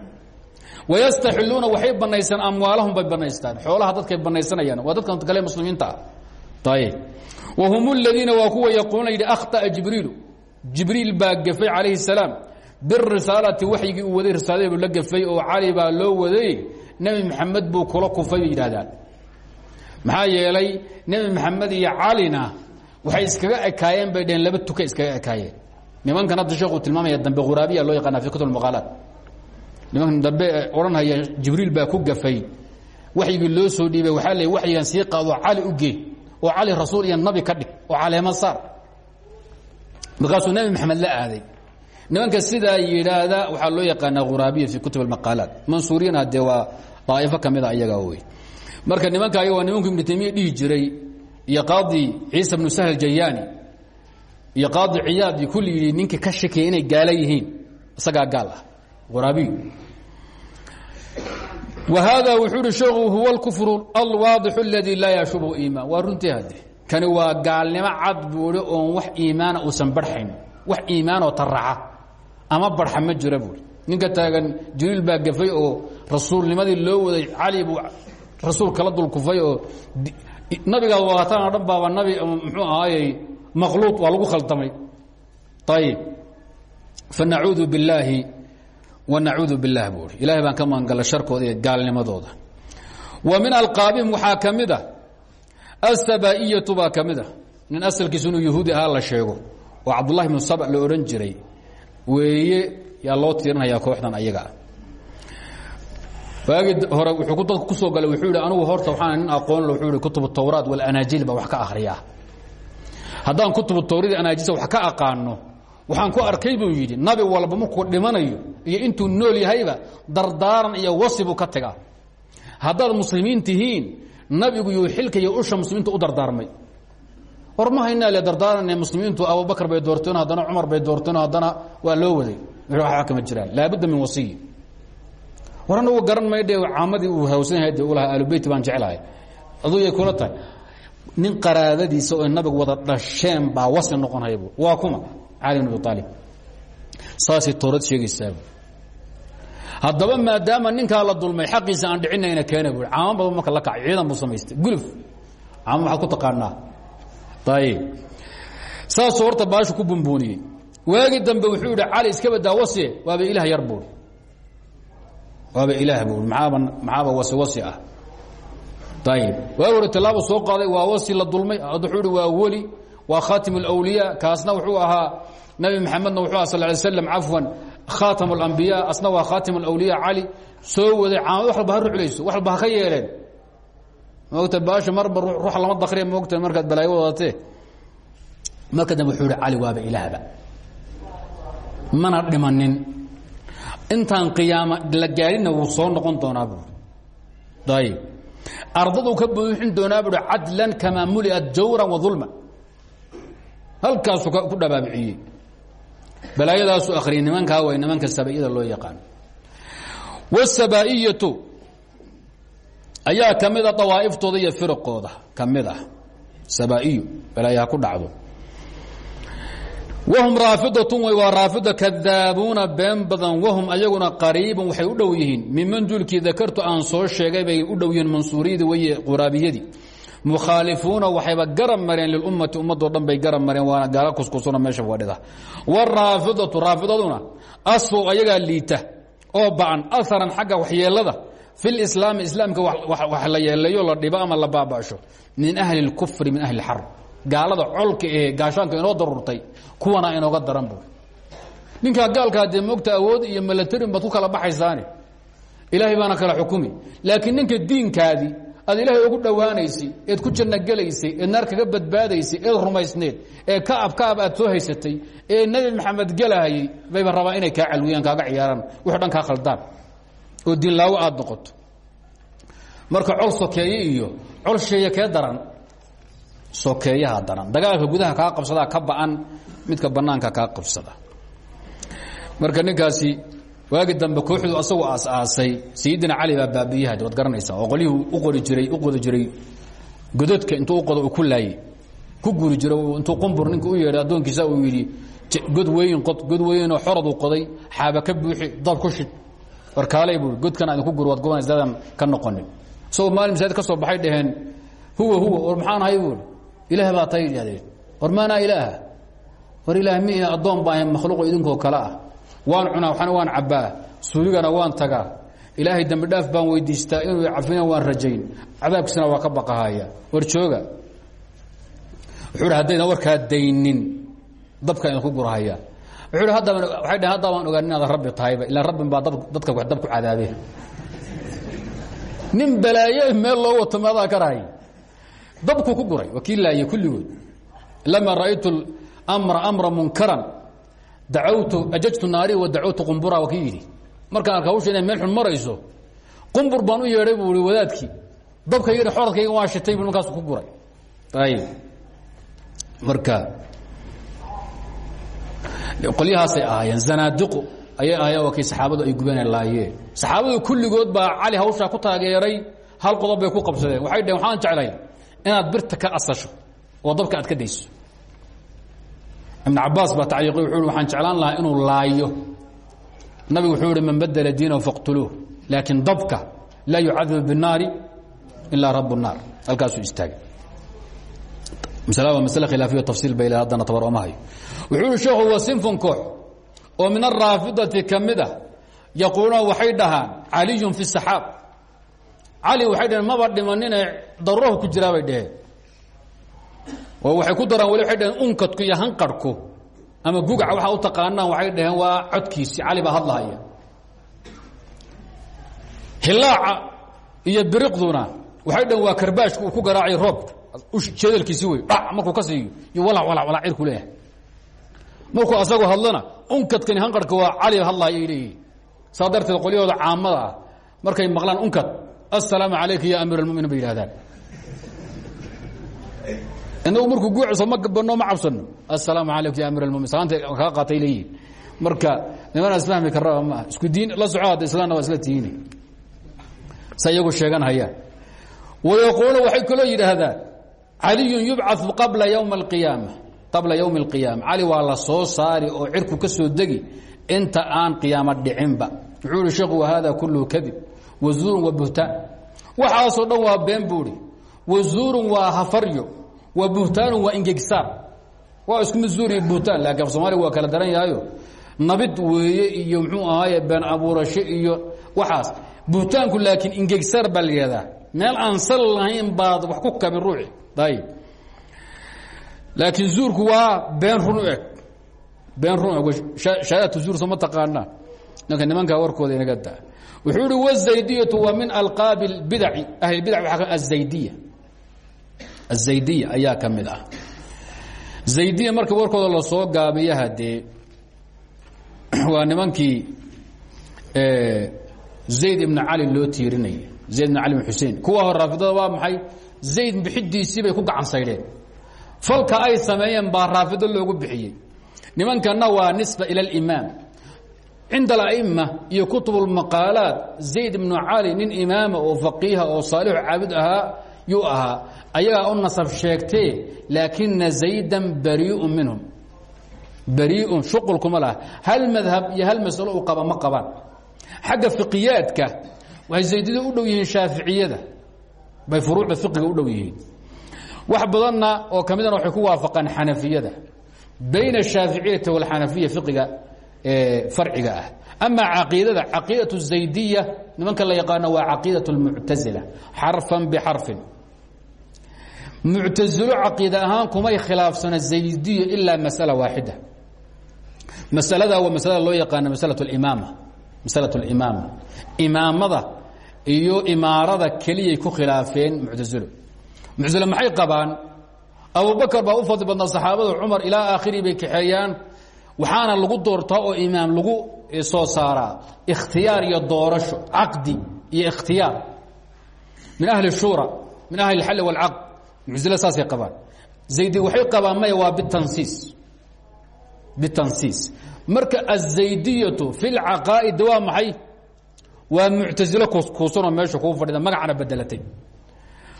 [SPEAKER 1] wayastaxiluuna waxay banaystaan amwaalahum bay banaystaan xoolaha dadkay banaysanayaan waa dadkan kale muslimiinta ah ayb wahum اladiina waa kuwa yaquuluna yidhi akhطa'a jibriilu jibriil baa gefay calayhi الsalaam birisaalati waxyigii uu waday risaalada buu la gefay oo cali baa loo waday nebi maxamed buu kula kufay bay yidhahdaan maxaa yeelay nebi maxamed iyo calina waxay iskaga ekaayeen bay dheheen laba tuka iskaga ekaayeen. Nimankan hadda sheekuu tilmaamaya dambe khuraabiya loo yaqaana fi kutub maqaalaat nimankan dambe odhanhaya jibriil baa ku gafay. Waxyigii loo soo dhiibay waxaa le waxyigan sii qaado cali u gee oo cali rasuul iyo nabi ka dhig oo caleema saar markaasuu nebi maxamed la aaday nimanka sidaa yidhaahda waxaa loo yaqaanaa khuraabiya fi kutub almaqaalaat. Mansuuriyana dee waa daa'ifo ka mida ayaga wey marka nimanka ayaga waa nimanku ibnu taymiya dhihi jiray iyo qaadi ciisa bnu sahl jayaani iyo qaadi ciyaad iyo kulli yidhi ninkii ka shakiyay inay gaala yihiin isagaa gaal ah. Quraabiyu wa haada wuxuu uhi sheekhu huwa alkufru alwaadixu aladii laa yashubu iimaan. Waa runtii hadde kani waa gaalnimo cad buu ihi oon wax iimaana uusan barxayn wax iimaanoo taraca ama barxa jira buui ninka taagan jibriil baa gafay oo rasuulnimadii loo waday cali buu rasuul kala dulkufay oo nabigaad wadataan o dhan nabi muxuu ahaayey makhluuq waa lagu khaldamay ayib fanacuudu billaahi wa nacuudu billaah buui ilahay baan ka magangala sharkooda iyo gaalnimadooda. Wa min alqaabihim waxaa ka mid a asabaa'iyatu baa ka mid a nin yahuudi ahaa la sheego oo cabdullahi bnu sab la odhan jiray weeye yaa loo tiirinayaa kooxdan ayagaa waagii hore wuxuu ku dadka ku soo galay wuxuu yidhi anugu horta waxaan nin aqoon wuxuu yihi kutubu tawraat walanaajiil baa wax ka akhriyaa haddaan kutubu tawradi anaajilsa wax ka aqaano waxaan ku arkay buu yidhi nabi walba markuu dhimanayo iyo intuu nool yahayba dardaaran iyo wasi buu ka tagaa. Haddaad muslimiin tihiin nabigu yuu xilka iyo usha muslimiinta u dardaarmay war ma haynaa le dardaaran muslimiintu abubakar bay doorteen haddana cumar bay doorteen haddana waa loo waday. Waba kama jiraan. Laabudda min wasiyi war anagu garan maydhe caamadii uu hawsan yahay de ulahaa aalubeyt baan jeclahay. Aduu yay kula tahay. Nin qaraadadiisa oo nabigu wada dhasheen baa wasi noqonhaybu waa kuma cali bn abi aalib saasay toorad sheegaysaaba haddaba maadaama ninkaa la dulmay xaqiisa aan dhicinayna keena bu caama badan marka la kacay ciidan buu samaystay. Guluf. Caama maxaad ku taqaanaa saasuu horta baashu ku bunbuuniyey waagi dambe wuxuu idhi cali iska badaa wasi waaba ilaah yar waaba ilaah buui maaaba maxaaba wasi wasi ah. Ayib waagi hore soo qaaday waa wasi la dulmay. Wuxuu waa weli waa khaatim اlawliya kaasna wuxuu ahaa nabi maxamedna wuxuu aha sal lay slam cafwan khaatam اlambiya asna waa khaatim alawliya cali. Soo waday caamad wax alba ha wax alba ka yeeleen moogta baasha marba ruux lama dakriya moogta markaad balaayo wadatee. Marka dambe wuxuu ihi cali waaba ilaahba mana dhimanin. Intaan qiyaama la gaadhinna wuu soo noqon doonaa buui ayib ardaduu ka buuxin doonaa buui cadlan kamaa muliat jawran wa ulman halkaasuu ku dhabaabiciyey. Balaayadaasuu akhriyay nimankaa way nimanka sabaiyada loo yaqaan. Wاsabaa'iyatu ayaa ka mid a dawaa'iftooda iyo firqooda. Ka mid ah sabaa'iyu. Balaayaha ku dhacdo. Wahum raafidatun way waa raafida kadaabuuna been badan. Wahum ayaguna qariibun waxay u dhow yihiin. Miman duulkii dakartu aan soo sheegay bay u dhow yihiin mansuuriyadii weye quraabiyadii. Mukhaalifuuna waxayba garab mareen lilummati ummadoo dhan bay garab mareen waana gaala kuskusuna meesha fadhida waraafidatu raafidaduna asfu ayagaa liita. Oo ba'an aharan xagga waxyeelada fi lislaami islaamka wax la yeelayo la dhibo ama la baaba'sho min ahli اlkufri min ahli اlxarb gaalada colka ee gaashaanka inoo darurtay kuwana inooga daran bu ninkaa gaalkaa dee moogta awood iyo malatarin baad ku kala baxaysaane ilaahay baana kala xukumi laakiin ninka diinkaadii aad ilaahay ugu dhowaanaysay eed ku janno gelaysay eed naar kaga badbaadaysay eed rumaysneed ee kaab kaab aad soo haysatay ee nebi maxamed gelahayey bayba rabaa inay kaa calwiyaan kaaga ciyaaraan wux dhan kaa oo diinlaawo aad noqoto. Marka col sokeeye iyo col sheeye kee daran? Sokeeyaha daran. Dagaalka gudaha kaa qabsadaa ka ba'an midka banaanka kaa qabsada marka ninkaasi waagi dambe kooxdu asagoo aas-aasay sayidina cali baa baabiyaha waad garanaysaa oo qolyihii u qori jiray u qodi jiray gododka intuu u qodo uu ku laayey ku guri jira intuu qumbur ninka u yeedhay addoonkiisa uu yidhi god weyn qod god weynoo xoraduu qoday xaaba ka buuxi dab ku shid warkaalay bui godkan adinku guri waad gobanaysaadaan ka noqonin. Isagoo maalin masaajid ka soo baxay dhaheen huwa huwa. War maxaan ahay buui ilaah baa tay yidhahdeen war maanaa ilaaha? War ilaah miihi addoon baa makhluuqo idinkoo kale ah. Waan cunaa waxna waan cabbaa. Suuligana waan tagaa. Ilaahay dembi dhaaf baan weydiistaa inuu cafina waan rajayn. Cadaabkiisana waa ka baqahaya war jooga. Wuxuu hi haddaydan warkaa daynin. Dabka idinku gurahaya wuxuu haddaba waxay dhaheen hadda baan ogaan inaad rabbi tahayba ilaa rabbin baa dadka wax dab ku cadaabe nin balaayo meel loo wato maadaa karahay dabku ku guray waa kii laayay kulligood lama ra'aytu amra amra munkaran dacawtu ajajtu naari wa dacawtu qumbura waa kii yidhi. Markaan arka hawsha inay meel xun marayso qumbur baan u yeedhay buu i wadaadkii dabkayga xoradkayga waa shitay bu markaasu ku guray. Ayib marka qolyahaasay ahaayeen zanaadiqu ayay ahaayeen oo kay ay gubana laayeen. Saxaabadu kulligood baa cali hawshaa ku taageeray hal qodob bay ku qabsadeen. Waxay dhaheen waxaan jeclayn inaad birta ka asasho oo dabka aad ka dayso. Ibn cabaas baa tacliiqi wuxuu waxaan jeclaan lahaa inuu laayo. Nabigu wuxuu ihi man badla diinahu faqtuluuh laakiin dabka laa yucadabu binnaari ilaa rabu nnaar halkaasuu istaagay waa masle khilaafiyo tafsiil bay haddana tabar ooma hayo. Wuxuu ihi sheekhu wa sinfun koox oo min araafidati ka mid ah yaquuluuna waxay dhahaan caliyun fi الsaxaab cali waxay dhaheen maba dhimanine daruurahu ku jiraa bay dhaheen. Oo waxay ku daraan wali waxay dhaheen unkadku iyo hanqarhku ama gugaca waxaa u taqaanaan waxay dhaheen waa codkiisi cali baa hadlahaya. Hilaaca iyo biriqduna waxay dhaheen waa karbaashku uu ku garaacay roobka jeedalkiisi wey dhac markuu ka siiyo. Iyo walac walac walac cirku leeyahay. Markuu asagoo hadlana unkadkani hanqarhka waa cali hadlahaya ay leeyihiin saa darteed qolyahooda caamada ah markay maqlaan unkad assalaamu calayka ya amiir almuminiin bay yidhahdaan inagu markuu guuciso ma gabano ma cabsano assalaamu calaykum ya amiir almumin salaanta kaa qaatay leeyihiin marka niman isfahmi karaba maaha isku diin la soco hadda islaamna waa isla tihiini. Sa iyagu sheegan hayaan wayaquuluuna waxay kaloo yidhaahdaan caliyun yubcau qabla ywma alqiyaama qabla ywmi alqiyaama. cali waa la soo saari oo cirku ka soo degi inta aan qiyaamo dhicinba. wuxuu ihi sheekhu wahada kulluhu kadib wazuurun wa buhtaan. Waxaasoo dhan waa been buuri wazuurun waa hafaryo wa buhtaanun waa ingegsaar. Waa isku mid zuur iyo buhtaan laakiin af soomaaliga waa kala daran yahayo nabid weeye iyo muxuu ahaaye been abuurasho iyo waxaas. Buhtaanku laakiin ingegsaar baa la yihahdaa meel aan sal baad wax ku kabin ruuxi ayib laakiin zuurku waa been run u eg. Been run eg. Shahaadatu zuur soo ma taqaanaa. Ninka nimankaa warkooda inaga daa. Wuxuu ihi wzaydiyatu wa min alqaabi bidaci ahlbidac waa azaydiya azaydiya ayaa ka ah. Zaydiya marka warkooda la soo gaabiya hadee waa nimankii zayd ibn cali loo tiirinayay zayd ibn cali ibn xusein kuwa hor raafidada waa maxay zayd bixidiisii bay ku gacan saydheen falka ay sameeyeen baa raafido loogu bixiyey nimankana waa nisba ila اlimaam cinda ala'ima iyo kutub اlmaqaalaat zayd ibnu cali nin imaama oo faqiiha oo saalixu caabud ahaa yuu ahaa ayagaa u nasab sheegtee laakina zaydan bariiun minhum bariiun shuqulkuma laha hal madhab iyo hal masalo u qaba ma qabaan xagga fiqiyaadka waxay zaydiyadu u dhow yihiin shaaficiyada bay furuucda fiqiga u dhow yihiin wax badanna oo ka midana waxay ku waafaqaan xanafiyada bayna ashaaficiyati wاlxanafiya fiqiga farciga ah ama caqiidada caqiidaة الzaydiya nimanka la yaqaano waa caqiidaة اlmuctazila xarفan bxarفin muctazilo caqiida ahaan kumay khilaafsana zaydiya ilaa masأala waaxida masalada waa masalada loo yaqaano masalaة اimaama masalaة اlimaama imaamada iyo imaarada keliyay ku khilaafeen muctazilo muctazilo maxay qabaan abubakr baa u fadli badnaa saxaabada cumar ilaa aakhiri bay kaxeeyaan waxaana lagu doortaa oo imaam lagu soo saaraa ikhtiyaar iyo doorasho caqdi iyo ikhtiyaar min ahli shura min ahli اxalli wاlcaqd muctazila saasay qabaan zaydi waxay qabaan maya waa bitansiis bitansiis marka aلzaydiyatu fi اlcaqaa'id waa maxay Waa muctazilo kuusanoo meesha kuu fadhida magacana bedelatay.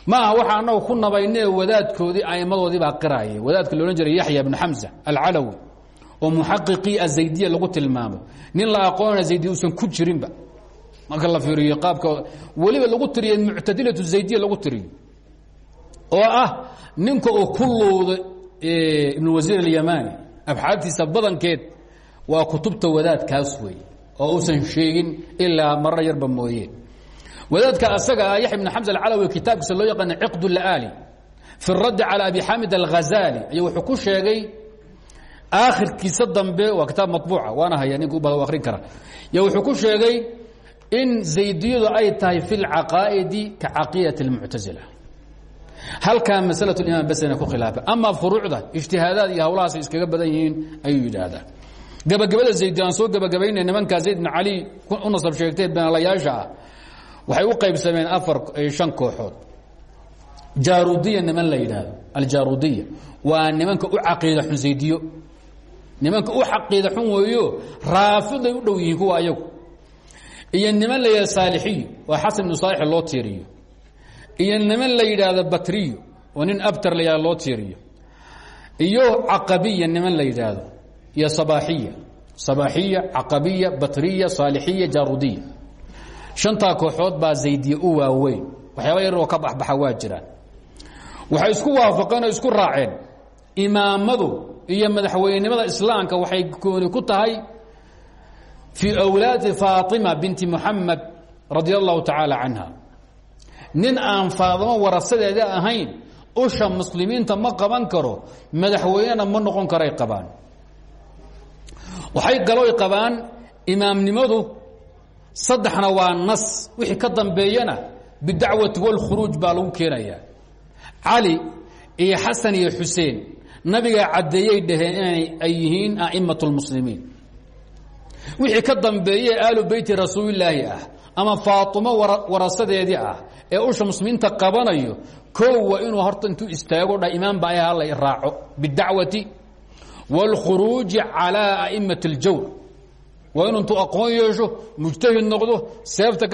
[SPEAKER 1] Maaha waxa anagu ku nabaynee wadaadkoodii aimadoodii baa qiraayay wadaadka la odhan jiray yaxya bnu xamza alcalawi oo muxaqiqii azaydiya lagu tilmaamo. Nin la aqoonana zaydiya usan ku jirinba. Marka la fiiriyo qaabka weliba lagu tiriye muctadilatu zaydiya lagu tiriyo. Oo ah ninka uu ku luuda ibnu wasiir alyamani abxaabtiisa badankeed waa kutubta wadaadkaas wey oo uusan sheegin ilaa marar yarba mooye wadaadka asaga ah yaxya bn xamza alcalawi kitaabkiisa loo yaqaana ciqd la'aali fi raddi calى abi xamid alghazali ayuu wuxuu ku sheegay aakhirkiisa dambe waa kitaab maطbuuca waana haya ninka u bada akrin kara y wuxuu ku sheegay in zaydiyadu ay tahay fi اlcaqaa'idi ka caqiidat اlmuctasila halkaa masalaة اiman basna ku khilaafa ama furuucda ijtihaadaad iyo hawlahaasay iskaga badan yihiin ayuu yidhaahdaa gabagabada zaydi aan soo gabagabayna nimankaa zayd bn cali u nasab sheegtay beenalayaasha ah waxay u qaybsameen afar shan kooxood. Jaarudiya niman la yidhaahdo aljaarudiya. Waa nimanka u caqiida xun zaydiyo. Nimanka u caqiida xun weeyo raafiday u dhow yihiin kuwa ayagu. Iyo niman la yidhahdo saalixiyo waa xasan ibnu saalix loo tiiriyo. Iyo niman la yidhaahdo batriyo oo nin abtar la yidhahdo loo tiiriyo. Iyo caqabiya niman la yidhaahdo iyo sabaaxiya. Sabaaxiya caqabiya batriya saalixiya jaarudiya. Shantaa kooxood baa zaydiye u waaweyn. Waxyaaba yaroo ka baxbaxa waa jiraan waxay isku waafaqeen isku raaceen. Imaamadu iyo madaxweynenimada islaamka waxay gooni ku tahay fii awlaadi faatima binti muxamed radi allahu tacaala nin aan faadimo warasadeeda ahayn usha muslimiinta ma qaban karo madaxweynena ma noqon karay qabaan waxay galooy qabaan imaamnimadu saddexna waa nas wixii ka dambeeyana bidacwati walkhuruuj baa lagu keenayaa cali iyo xasan iyo xuseen nabigaa caddeeyey dhaheen inay ay yihiin a'immat اlmuslimiin wixii ka dambeeye aalu beyti rasuulilaahi ah ama faatimo warasadeedii ah ee usha muslimiinta qabanayo koow waa inuu horta intuu istaago dha imaam ba ay hala raaco bidacwati wاlkhuruuji calىa a'imat اljawr waa inuu intuu aqoon yeesho mujtahid noqdo seefta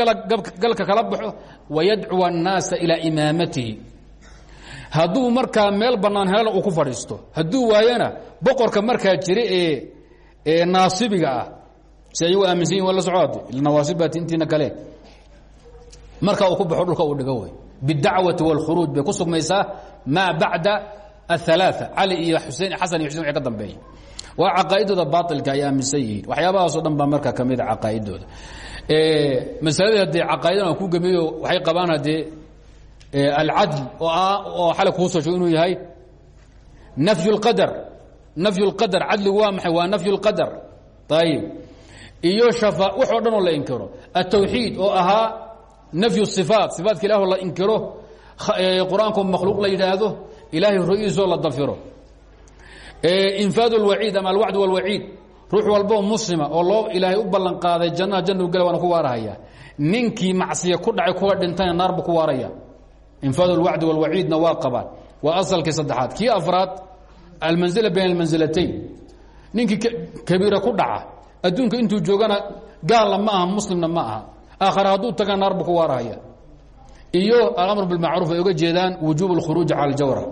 [SPEAKER 1] galka kala baxo wayadcuwa الnaasa ilaa imaamatihi hadduu markaa meel bannaan helo uu ku fadhiisto hadduu waayana boqorka markaa jira ee ee naasibiga ah si ayagu aaminsan yihin waa la socode nawaasibbaati intiina kale marka uu ku baxo dhulka uu dhigo wey bidacwati wاlkhuruuj bay ku sugmaysaa maa bacda aلثalaaثa cali iyo xusein xasan iyo xusein wxii ka dambeeya waa caqaa'idooda baailka ay aaminsan yihiin waxyaabahaasoo dhan baa marka kamida caqaa'idooda masaladii haddee caqaa'idan aan ku gemiyo waxay qabaan haddee alcadl oo oo xalay kuu soo sheego inuu yahay nafyu اlqadar nafyu اlqadar cadligu waa maxay waa nafyu اlqadar ayib iyo shafa wax oo dhan oo la inkiro atawxiid oo ahaa nafyu صifaat صifaatka ilaah la inkiro qur-aanko makhluuq la yidhaahdo ilaahay ru'iisoo la dafiro infaad اlwaciid ama alwacd wاlwaciid ruux walboo muslima oo loo ilaahay u ballan qaaday jannaha jannu gala waana ku waarahaya ninkii macsiya ku dhacay kuwa dhintayna naarbu ku waaraya infaad اlwacdi wاlwaciidna waa qabaan waa asalkii saddexaad kii afraad almanzila bayn almansilatayn ninkii kabiira ku dhaca adduunka intuu joogana gaalna ma aha muslimna ma aha aakhare hadduu taga naarbu ku waarahaya iyo alamr bilmacruuf ay oga jeedaan wujuub اlkhuruuji cala اljawra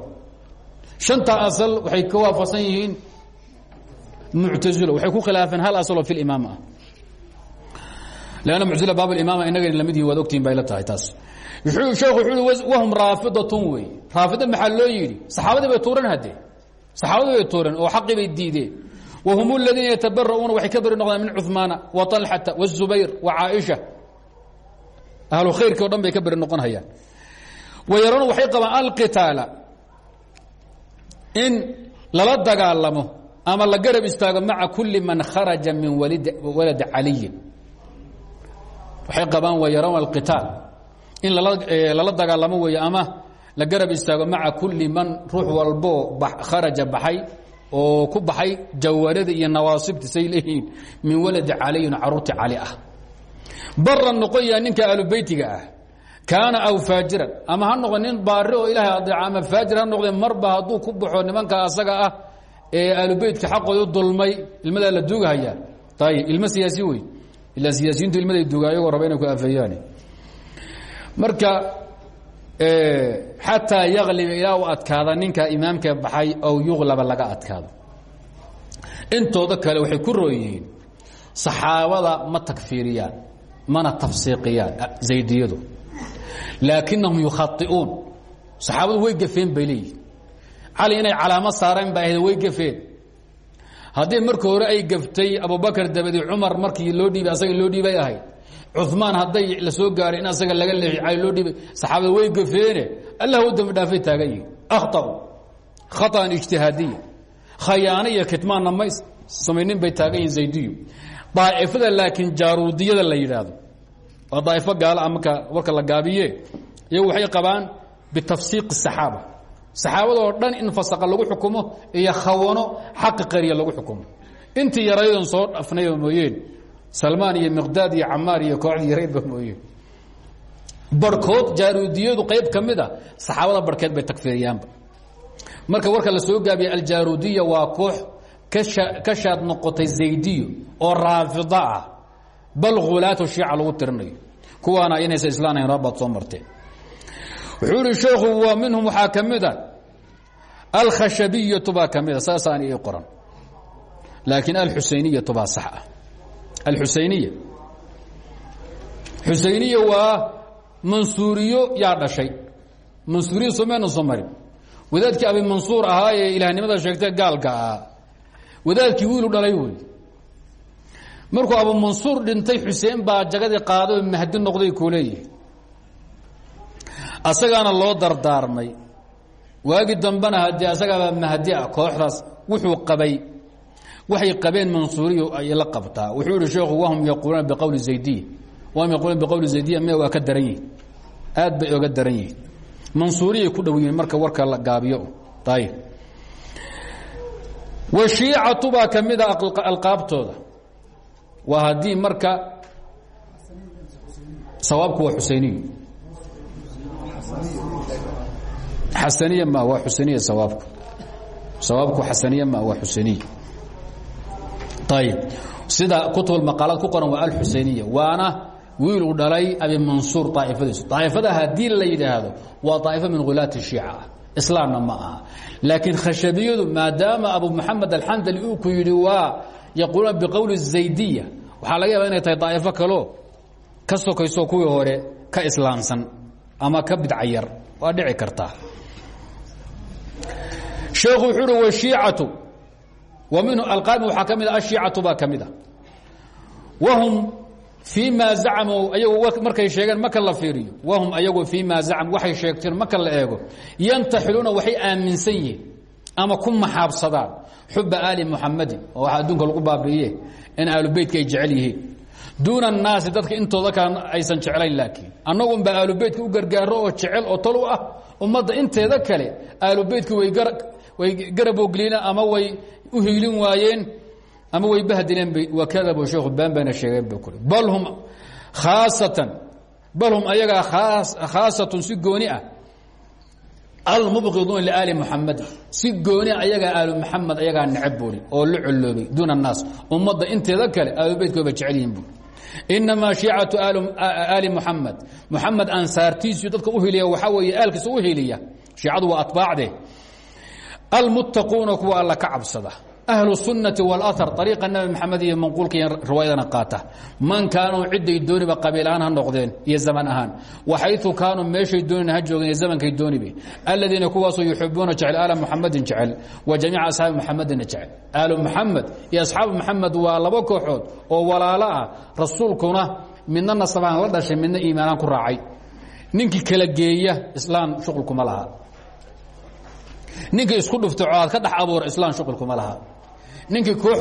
[SPEAKER 1] shantaa asal waxay ka waafaqsan yihiin muctazilo waxay ku khilaafeen hal asaloo fi limaama ah lanna muctazila baab imaama inagani lamid yihin waad ogtihin bay la tahay taas sheekhu wuxuu i wahum raafidatun wey raafida maxaa loo yidhi saxaabadii bay tuuran haddee saxaabadii bay tuuran oo xaqii bay diideen wahum aladiina yatabara'uuna waxay ka beri noqdaan min cuثmaana wa طalxata wالzubayr wa caaisha ahlu khayrkii o dhan bay ka beri noqon hayaan wayaroona waxay qabaan alqitaala in lala dagaalamo ama la garab istaago maca kuli man kharaja min waladi caliyin. Waxay qabaan wayaroona alqitaal in lala dagaalamo weeye ama la garab istaago maca kuli man ruux walboo kharaja baxay oo ku baxay jawaarada iyo nawaasibta say min waladi caliyin caruurti cali ah baran noqoyaa ninka alubeytiga ah kaana aw faajiran. Ama ha noqo nin baari oo ilaahay adeeca ama faajir marba hadduu ku baxo nimanka asaga ah ee alubeytka xaqooda dulmay ilmadaa la duugahayaa ayib ilmo siyaasi wey ilaa siyaasiyiintu ilmaday duuga ayagoo raba ku afeeyaan marka xataa yakliba ilaa u adkaada ninka imaamka baxay ow yuqlaba laga adkaado. Intooda kale waxay ku rooyihiin saxaabada ma takfiiriyaan mana tafsiiqiyaan zaydiyadu. Laakinahum yukhai'uun saxaabadu way gafeen bay leeyihiin cali inay calaamo saareen ba ahayd way gafeen haddii markii hore ay gaftay abubakar dabadi cumar markii loo dhiibay asaga loo dhiibay ahayd. Cumaan hadday la soo gaaray in asaga laga leexi cali loo dhiibay. Saxaabada way gafeene allah u dambi dhaafay taagan yihiin akhtau. Khaطan ijtihaadiya khayaano iyo kitmaanna may samaynin bay taagan yihiin zaydiyu daa'ifada laakiin jaaruudiyada la yidhaahdo. Waa daa'ifo gaala marka warka la gaabiye iyagu waxay qabaan bitafsiiq الsaxaaba saxaabadoo dhan in fasaqa lagu xukumo iyo khawano xaqi qariya lagu xukumo. Intii yaraydan soo dhafnayba mooyeen. Salmaan iyo miqdaad iyo camaar iyo kooxdii yaraydba mooyeen. Barhkood jaaruudiyadu qayb ka mid a saxaabada barhkeed bay tagfiriyaanba marka warka la soo gaabiya aljaaruudiya waa koox ka shaad zaydiyo oo raafida ah bal khulaatu shiica lagu tirinayo. Kuwaana inaysa islaanayn rabaad soo marteen wuxuu ihi minhum waxaa ka mida alkhashabiyatu baa ka mida saasaan ii qoran. Laakiin alxusayniyatu baa sax ah. Alxusayniya xusayniya waa dhashay. Mansuuriya somayna soo marin. Abi mansuur ahaa ilaahnimada sheegtay gaalka wadaadkii wiilu dhalay wey markuu abu mansuur dhintay xuseen baa jagadii qaaday oo mahdi noqday kuu leeyihi asagaana loo dardaarmay. Waagi dambena haddii asagaabaa mahdi ah kooxdaas wuxuu qabay. Waxay qabeen mansuuriyo ay la qabtaa. Wuxuu ihi sheekhu wahum yaquuluuna biqowli zaydiya. Wahum yaquuluuna biqowli zaydiya me waa ka daran yihiin aad bay oga daran yihiin. Mansuuriyay ku dhow yihiin marka warka la gaabiyo. Ayib washiicatu baa ka mid a alqaabtooda. Marka sawaabku waa xuseyniyo xasaniya ma waa xuseniya sawaabku sawaabku xasaniya ma waa xuseniya ayib sida kutub maqaalaad ku qoran waa alxuseyniya. Waana wiil uu dhalay abi mansuur aaifadiisu aaifada haddii la yidhaahdo waa aaifo min hulaati shiica ah islaamna ma aha. Laakiin khashabiyadu maadaama abu maxamed alxandali uu ku yidhi waa yaquuluuna biqowli zaydiya. Waxaa laga yaaba inay tahay daa'ifo kaloo ka sokayso kuwii hore ka islaamsan ama ka bidcayar waa dhici kartaa sheekhu wuxuu uhi washiicatu wa minhu alqaami waxaa ka mid a ashiicatu baa ka mid a wahum fii ma zacamuu ayagu markay sheegeen marka la fiiriyo wahum ayagu fii zacam waxay sheegteen marka la eego yantaxiluuna waxay aaminsan yihiin ama ku maxaabsadaan xuba aali muxamadin oo waxaa lagu baabi'iye in aalubeytka ay jecel yihiin duuna annaasi dadka intooda kale aysan jeclayn laakiin annagu unbaa aalubeytka u gargaaro oo jecel oo tol u ah ummadda inteeda kale aalubeytka way way garab ogliina ama way u hiilin waayeen ama way bahdileen waa kadabo sheekhu baan bayna sheegeen ba kuri bal hum khaasatan bal hum ayagaa khaasatun si gooni ah. Almubqiduun liaali muxamadin si gooni ayagaa aalu maxamed ayagaa necab buuri oo la colloobay duuna annaas. Ummadda inteeda kale aalubeytkooba jecel yihiin buuri inamaa shiicatu aali muxamed muxamed ansaartiisu dadka u hiliya waxaa weeye aalkiisa u hiliya. Shiicadu waa atbaacde almuttaquuna kuwa alla ka cabsada ahlu sunnati wاlahar ariiqa nabi maxamed iyo manquulka riwaayadana qaata man kaanuu ciday dooniba qabiil ahaan ha noqdeen iyo zaman ahaan waxayu kaanuu meeshay doonina ha joogeen iyo zamankay doonibe aladiina kuwaasoo yuxibuuna jecel aala muxamadin jecel wa jamiica asxaabi muxamadina jecel aalu muxamed iyo asxaabu muxamed waa laba kooxood oo walaalo ah rasuulkuna midna nasabaan la dhashay midna iimaanaan ku ninkii isku dhufta coaad ka dhex abuura islaam shuqulkuma laha ninkii koox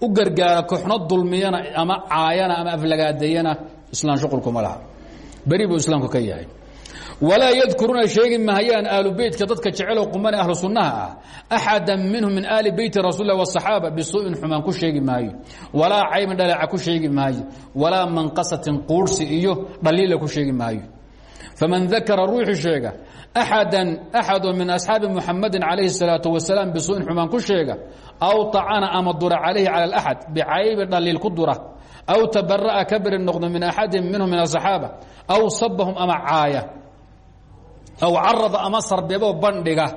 [SPEAKER 1] u gargaara kooxna dulmiyana ama caayana ama aflagaadeeyana islaan shuqulkuma laha. Beri buu islaamku ka yahay. Walaa yadkuruuna sheegi mahayaan aalu beytka dadka jeceloo qumane ahlu sunnaha ah. Minhum min aali beyti rasuul lah wasaxaaba bisuu'in xumaan ku sheegi maayo. Walaa caybin dhaleeca ku sheegi maayo. Walaa manqasatin quurhsi iyo dhaliila ku sheegi maayo faman dakara ruuxii sheega axadan axadoo min asxaabi muxamadin calayhi الsalaaةu wasalaam bisuu'in xumaan ku sheega aw طacana ama dura calayhi calى اlaxad bicaybi dhaliil ku dura aw tabara'a ka beri noqdo min axadin minhum min asaxaaba aw sabahum ama caaya aw carada ama sarbeeboo bandhiga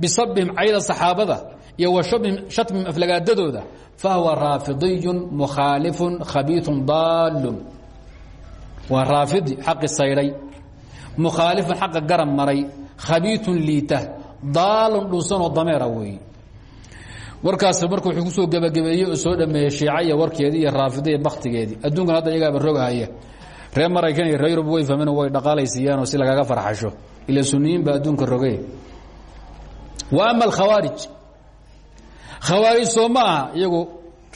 [SPEAKER 1] bisabihim cayda saxaabada iyo wa shatmihim aflagaadadooda fahuwa raafidiyun mukhaalifun khabiiثun daalun waa raafidi xaqi saydhay mukhaalifun xaqa garab maray khabiitun liita daalun dhuusanoo dameera weeye warkaas marka wuxuu ku soo gebagabeeyey oo soo dhameeyey shiica iyo warkeedii iyo raafida iyo baktigeedii adduunkan hadda iyagaaba rogahaya reer maraykan iyo reer yurub way fahmeen way dhaqaalaysiiyaanoo si lagaga farxasho ila suniyiin baa adduunka roge wa ama alkhawaarij khawaarij soo ma aha iyagu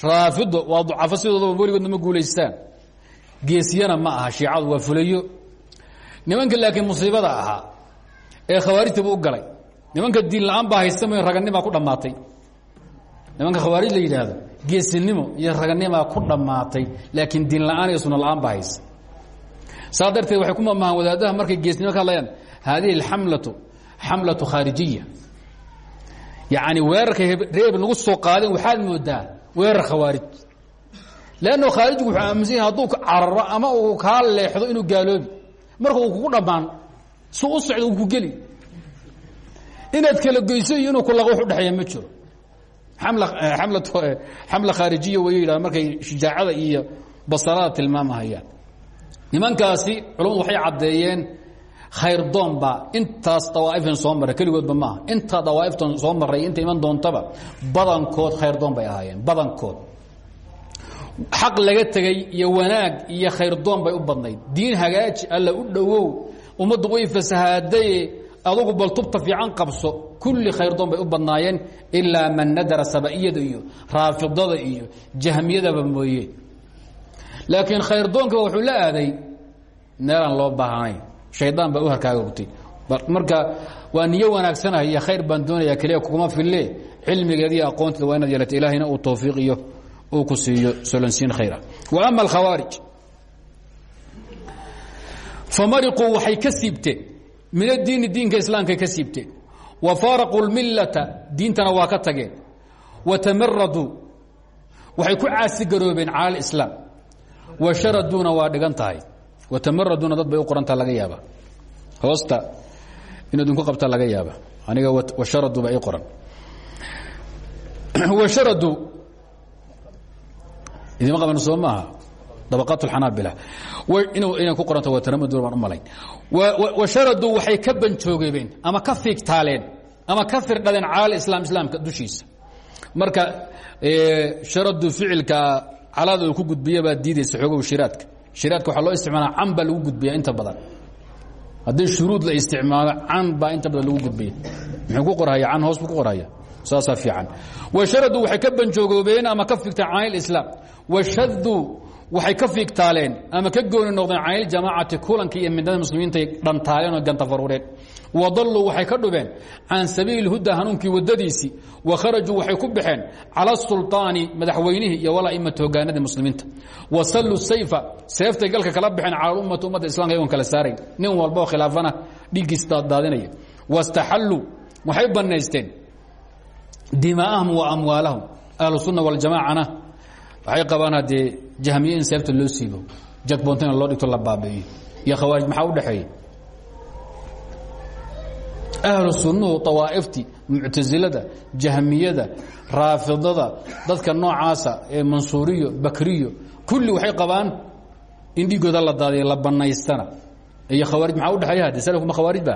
[SPEAKER 1] raafido waa ducafo sidoodaba weligoodna ma guulaystaan geesiyana ma aha shiicadu waa fulayo nimanka laakiin musiibada ahaa ee khawaarijta buu u galay. Nimanka diin la'aan baa haystamayo raganimaa ku dhammaatay. Nimanka khawaarij la yidhaahdo geesinimo iyo raganimaa ku dhammaatay laakiin diin la'aan iyo sunno la'aan baa haysa saa darteed waxay ku mamahaan wadaadaha markay geesnimo ka hadlayaan haadihi alxamlatu xamlatu khaarijiya yacni weerarka reeb lagu soo qaadeen waxaad moodaa weerar khawaarij. Leanno khaarijgu wuxuu aaminsan yahay hadduu cararo ama uu kaa leexdo inuu gaaloobi marka uu kugu dhammaan su u socdo uu ku geli. Inaad kala goyso iyo inuu kulaqo wax udhexeeya ma jiro. Amla amla xamla khaarijiya way yidhahda markay shijaacada iyo basarada tilmaamahayaan. Nimankaasi culamadu waxay caddeeyeen khayrdoon baa intaas dawaa'iftan soo marray keligoodba maaha. Intaa dawaa'iftan soo marray inta iman doontaba badankood khayrdoon bay ahaayeen badankood xaq laga tegey iyo wanaag iyo khayrdoon bay u badnayd. Diin hagaaji alla u dhowow ummaddu way fasahaadaye adugu bal tubta fiican qabso kulli khayrdoon bay u badnaayeen ilaa man nadara saba'iyada iyo raafidada iyo jahmiyadaba mooye. Laakiin khayrdoonkiba wuxuu la aaday meelaan loo baahanayn shaydaan baa u harkaaga gutay marka waa niyo wanaagsanah iyo khayr baan doonaya keliya kuguma fille cilmigeeda iyo aqoonteeda waa inaad yeelata ilaahayna uu tawfiiq iyo uu ku siiyo solansiin khayra. Wa ama alkhawaarij famariquu waxay ka siibteen. Min addiini diinka islaamkay ka siibteen. Wa faaraquu lmillata diintana waa ka tageen. Wa tamaraduu waxay ku caasigaroobeen cala alislaam wa sharaduuna waa dhigan wa tamaraduna dad bay u laga yaaba. Hoosta in idinku qabta laga yaaba. Aniga washaradu ba ii qoran. Washaradu idima qaban soo maaha? Dabaqaat اlxanaabila inay ku qoranta waa taramaduna baan u malayn washaraduu waxay ka banjoogebeen ama ka fiigtaaleen ama ka firdhadeen cala islaam islaamka dushiisa. Marka sharadu ficilka calaada uu ku gudbiya baa diidaysa xoogow shiraadka. Shiraadka waxaa loo isticmaalaa can baa lagu gudbiya inta badan. Haddii shuruud la isticmaalo can baa inta badan lagu gudbiya muxuu ku qorhaya can hoos buu ku qorhaya saasaa fiican. Washaradu waxay ka banjoogoobeen ama ka figteen can ilislaam washaduu waxay ka fiigtaaleen ama ka gooni noqdeen can iljamaacati kulanka iyo midnada muslimiintay dhantaaleen oo gantafaruureen wadalluu waxay ka dhubeen can sabiili huda hanuunkii wadadiisii wa kharajuu waxay ku baxeen cala sulطaani madaxweynihii iyo walaimati hogaanadii muslimiinta. Wa salluu sayfa seeftay galka kala baxeen cala ummati ummadda islamka yagon kala saarayn. Nin walboo khilaafana dhiiggiis daadinaya. Wastaxalluu waxay bannaysteen dimaa'ahum wa amwaalahum. Ahlu sunna waljamaacana waxay qabaan haddee jahmiye in seefta loo siibo jadboontana loo dhigto la baabi'iyo. Iyo khawaarij maxaa u dhexeeya? Ahlu sunnuhu awaaiftii muctasilada jahmiyada raafidada dadka noocaasa ee mansuuriyo bakriyo kulli waxay qabaan in dhiigooda la daadiyo la banaystana iyo khawaarij maxaa u dhexeeya hadde salafku ma khawaarij ba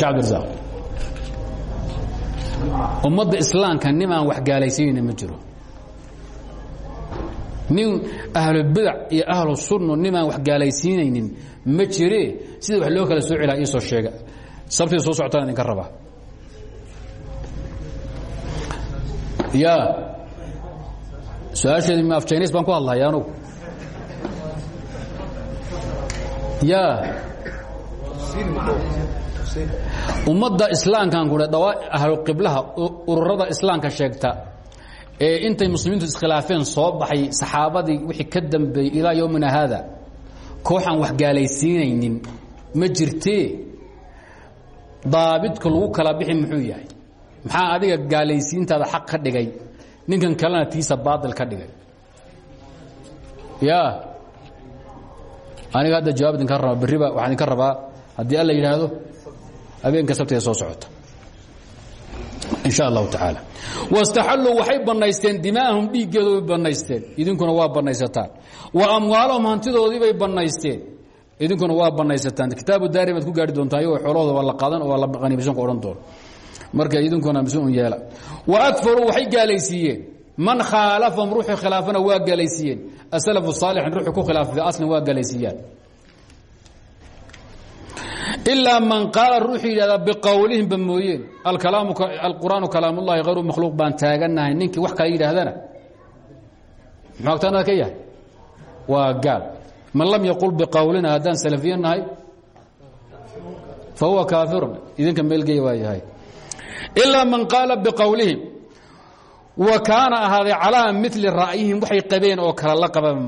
[SPEAKER 1] cabdirazaq ummadda islaamka nin aan wax gaalaysiinayna ma jiro. Nin ahlubidac iyo ahlu sunna nimaan wax gaalaysiinaynin ma jire. Sida wax loo kala soo celaa iisoo sheega. Sabtii soo socotaan idinka rabaa ya. Su'aasheedi ma afjaynays baan ku hadlahaya anugu ya ummadda islaamkan ku ahlu qiblaha ururada islaamka sheegta ee intay muslimiintu iskhilaafeen soo baxay saxaabadii wixii ka dambeeyey ilaa yowmina haada kooxaan wax gaalaysiinaynin ma jirtee daabidka lagu kala bixi muxuu yahay? Maxaa adiga gaalaysiintaada xaq ka dhigay? Ninkan kalena tiisa baail ka dhigay. Ya aniga hadda jawaab idinka raba berriba waxaan idinka rabaa haddii alla yidhaahdo habeenka sabtiga soo socota. In sha allahu tacaala. Wastaxalluu waxay bannaysteen dimaa'ahum dhiiggeedu bay idinkuna waa bannaysataan. Wa amwaalahum hantidoodii bay bannaysteen. Idinkuna waa bannaysataan. Kitaabu daari ku gaari doontaan iyagoo xoolahooda waa la qaadan oo la qaniibsanku odhan doon. Marka idinkuna mas'uun yeela. Wa akfaruu waxay gaalaysiiyeen. Man khaalafahum ruuxii khilaafana waa gaalaysiiyeen. Asalafu saalixin ruuxii ku khilaafay aslin waa ilaa man qaala ruuxuu yidhahdaa biqowlihimba mooyeen alqur'aanu kalaamullahi hayru makhluuq baan taaganahay ninkii wax kala yidhaahdana muxuu agtaanada ka yahay waa gaal man lam yaqul biqowlina haddaan salafiye nahay fa huwa kaafirun idinka meelgeya waa yahay ilaa man qaala biqowlihim wa kaana ahaaday calaa mili ra'yihim waxay qabeen oo kale la qababa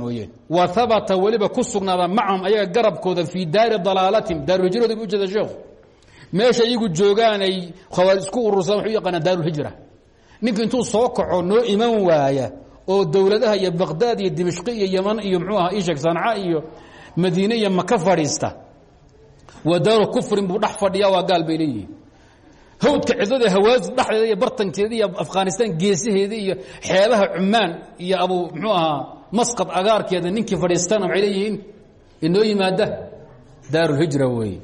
[SPEAKER 1] wa habata weliba ku sugnaada macahum ayaga garabkooda fii daari dalaalatihim daaruhijrooda bu ujeeda sheekhu meesha iyagu joogaan ay khawaarij isku urursadaan waxu yaqaanaa daarulhijra. Ninka intuu soo kaco noo iman waaya oo dowladaha iyo baqdaad iyo dimashqi iyo yaman iyo mxuu aha ishek sanca iyo madiine iyo maka fadhiista. Waa daaru kufrin buu dhex fadhiya waa gaal bay leeyihiin. Hawdka cidlada hawaasu dhexdeeda iyo bartankeeda iyo afghanistan geesaheeda iyo xeebaha cumaan iyo abu mxuu ahaa masqad agaarkeeda ninkii fadhiistana maxay leeyihiin inoo yimaada daarulhijra weeye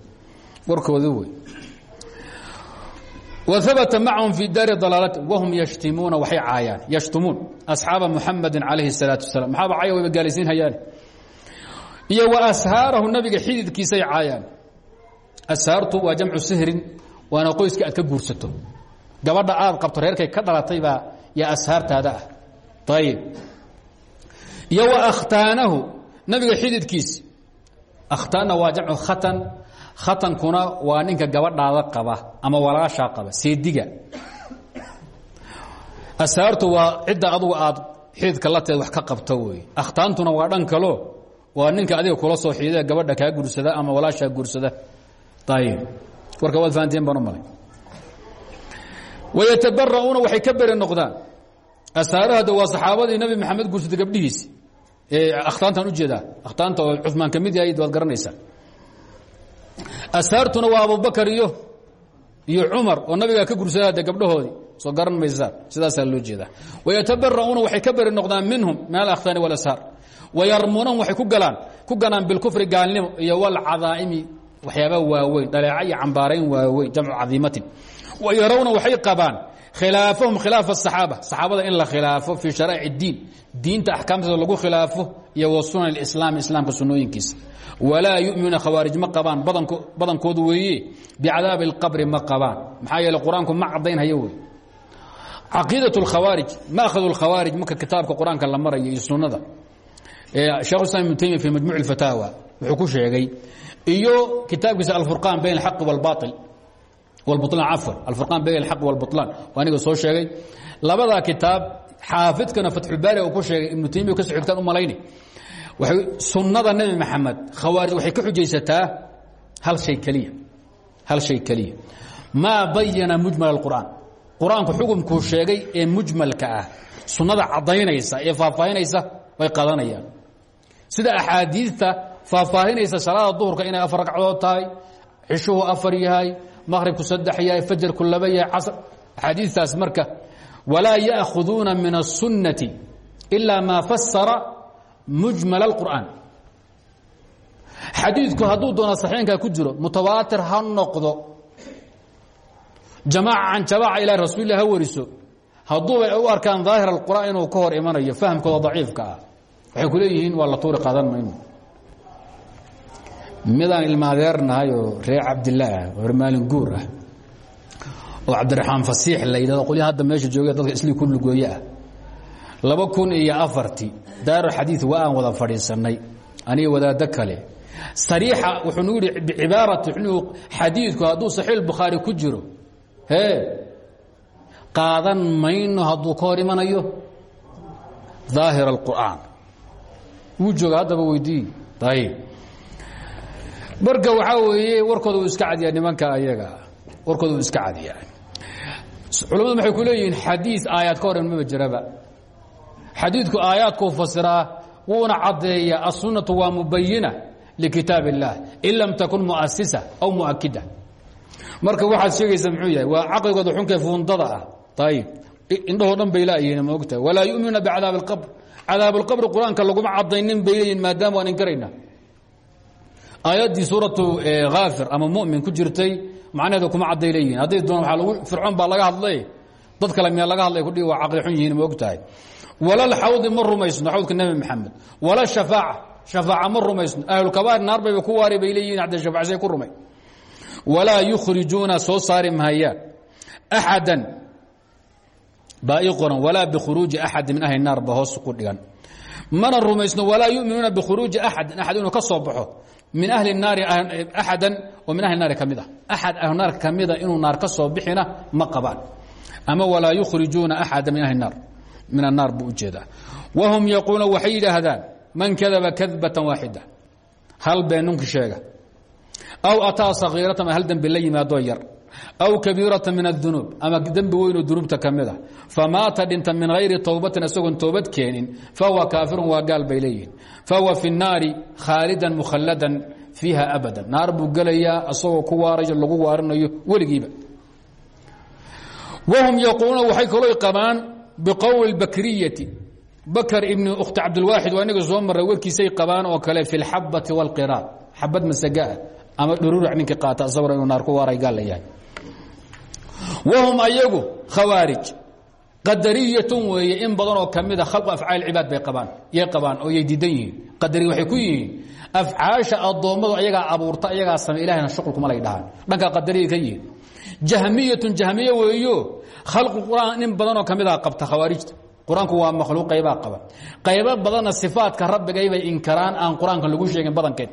[SPEAKER 1] warkooda wey wabata macahum fii daari dalaalati wahum yashtimuuna waxay caayaan yashtumuun asxaaba muxamadin calayhi الsalaatu wasalam maxaaba caya wayba gaalaysiin hayaane iyo wa ashaarahu nabiga xididkiisay caayaan. Ashaartu waa jamcu sihrin waana qoyska aad ka guursato. Gabadha aad qabto reerkay ka dhalatay baa yaa ashaartaada ah. Ayib iyo وأkhtaanahu nabiga xididkiisi akhtaanna waa jamcu khatan khatankuna waa ninka gabadhaada qaba ama walaashaa qaba seediga. Asaartu waa cidda adugu aad xididka la teed wax ka qabto wey akhtaantuna waa dhan kalo waa ninka adiga kula soo xiidee gabadha kaa guursada ama walaashaa guursada. Ayib warka waad fahanteen baan u malay. Wayatabara'uuna waxay ka beri noqdaan ee akhtaantaan u jeedaa akhtaanta oo cumaan ka mid yahay waad garanaysaa asaartuna waa abubakar iyo iyo cumar oo nabigaa ka gursada de soo garan maysaan sidaasaa loo jeedaa. Wayatabara'uuna waxay ka beri noqdaan minhum min alakhtaani walashaar wayarmuunahum waxay ku galaan ku ganaan bilkufri gaalnimo iyo walcadaa'imi waxyaaba waaweyn dhaleeca iyo waaweyn jamcu cadiimatin. Waxay qabaan khilaafahum khilaafa asaxaaba saxaabada in la khilaafo fii sharaa'ic اdiin diinta axkaamteeda lagu khilaafo iyo wa sunan اlislaami islaamka sunooyinkiisa walaa yuminuuna khawaarij ma qabaan badankoodu weeye bicadaabi اlqabri ma qabaan maxaa yeele qur-aanku ma cadaynhayo wey caqiidaة اkhawaarij maakhadu اlkhawaarij marka kitaabka qur-aanka la marayo iyo sunada shekh islam ibn taymiya fi majmuc اfataawa wuxuu ku sheegay iyo kitaabkiisa alfurqaan bayn اlxaqi wاlbail an bn اlan aniga soo sheegay labadaa kitaab xaafidkana atxulbaari ku sheegay ibnu tamiya kas igtaan u malayni sunnada nebi maxamed khawaarij waxay ka xujaysataa hal shay keliya hal shay keliya maa bayana mujmal اqur'an qur'aanku xukumkuu sheegay ee mujmalka ah sunnada caddaynaysa ee faahfaahinaysa way qadanayaan sida axaadiidta faahfaahinaysa salaada duhurka inay afar ragcadood tahay xishuhu afar yahay maqhribku saddex yahay fajarku laba yahay casr axaadiistaas marka walaa ya'khuduuna min الsunnati ilaa maa fasara mujmal اlqur'aan xadiidku hadduu doona saxiinka ku jiro mutawaatir ha noqdo jamaaca can jamaaca ilahi rasuulilah ha wariso hadduuba ay u arkaan daahir alqur'aan inuu ka hor imanayo fahamkooda daciifka ah waxay ku leeyihiin waa la tuuri qaadan mayno midaan ilmaadeernahay oo reer cabdilla ah oo hermaalin guur ah. Oo cabdiraxmaan fasiix la yidhahdo qolyaha hadda meesha jooga dadka islii ku lugooye ah. Laba kun iyo afartii daaru xadiid waa wada fadhiisannay aniga wadaaddo kale. Sariixa wuxuu nagu yihi bicibaarati wuxuu xadiidku hadduu saxiix bukhaari ku jiro hee qaadan mayno hadduu ka hor imanayo? Daahir alqur'aan. Wuu jooga haddaba weydii. Ayib marka waxaa weeye warkooda uu iska cadiyaa nimanka ayaga warkooda uu iska cadiyaa culamadu waxay ku leeyihiin xadiid aayaad ka hor imama jiraba xadiidku aayaadkuu fasiraa wuuna caddeeya aلsunaةu waa mubayina likitaab الlah in lam takun muasisa aw muakida marka waxaad sheegaysa muxuu yahay waa caqligooda xunkee fuundada ah ayib indhahoo dhan bay laayihiin maogtahay walaa yuminuuna bicadaab اlqabr cadaab اlqabri qur-aanka laguma cadaynin bay leeyihin maadaama waan inkarayna aayaddii suuratu haafir ama mumin ku jirtay macnaheeda kuma cadday leeyihiin doon waa lagu fircoon baa laga hadlay. Dad kale miyaa laga hadlay kudhi waa caqli xun yihiin maogtahay walal xawdi ma rumaysno xawdka nebi maxamed. Wala shafaaca shafaaca ma rumaysno. Ahlulkabaa'ir naar bayba ku waari bay leeyihiin hadda shafacsay ku rumay. Walaa yukhrijuuna soo saari mahayaan axadan baa ii qoran walaa bikhuruuji axadi min ahli naar ba hoos ku dhigan. Mana rumaysno walaa yuminuuna bikhuruuji axadin axad inuu ka min ahli naari axadan oo min ahli naari ka mid ah. Axad ahlu naar ka mida inuu naar ka soo bixina ma qabaan. Ama walaa yukhrijuuna axada min ahli naar min annaar buu u jeedaa wahum yaquuluuna waxay yidhaahdaan man kadaba kadbatan waaxida hal been ninku sheega. Aw ataa sakiiratan hal dembi la yimaadoo yar aw kabiirata min adunuub ama dembi weynoo dunuubta ka mid a famaata min hayri towbatin isagoon toobad keenin fahuwa kaafirun waa gaal bay leeyihiin fahuwa fi nnaari khaalidan mukhalladan fiiha abadan naar buu gelayaa isagoo ku waarayo lagu waarinayo weligiiba wahum yaquuluuna waxay kaloo qabaan biqowli bakriyati bakr ibni ukhti cabdilwaaxid waa inaga soo marray warkiisay qabaan oo kale fi اlxabati wاlqiraad xabad masagaah ama dhuruurac ninkii qaata isaguna inuu naar ku waaray gaal wahum ayagu khawaarij qadariyatun weeye in badan oo ka mida khalqu afcaal cibaad bay qabaan yay qabaan oo waxay ku yihiin afcaasha addoommadu ayagaa abuurta ayagaa same ilahayna shuqulkuma lay dhahaan dhankaa qadariyay ka yihiin jahmiyatun jahmiye weeyo khalqu qur'aan in badanoo ka mida qabta khawaarijta qur'aanku waa makhluuq qaybaa qaba qaybo badanna sifaadka rabbigaybay inkaraan aan qur'aanka lagu sheegin badankeed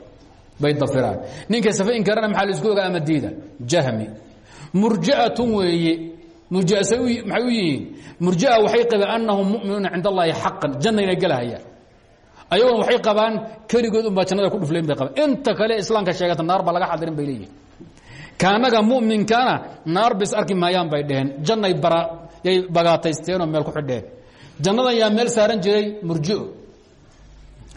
[SPEAKER 1] bay dafiraan ninka sifa inkarana maxaa la isku ogaa ama diida jahmi murji'atun weeye. Murjiase maxay u yihiin? Murjia waxay qabeen annahum mu'minuuna cind allahi xaqan janna inay gelahayaan ayaguna waxay qabaan keligood unbaa jannada ku dhuflayn bay qabaan inta kale islaamka sheegata naar baa laga xadirin bay leeyihiin kaanaga mu'minkana naar bis arki maayaan bay dheheen jannay yay bagaataysteenoo meel ku xidheen. Jannadan yaa meel saaran jiray murjio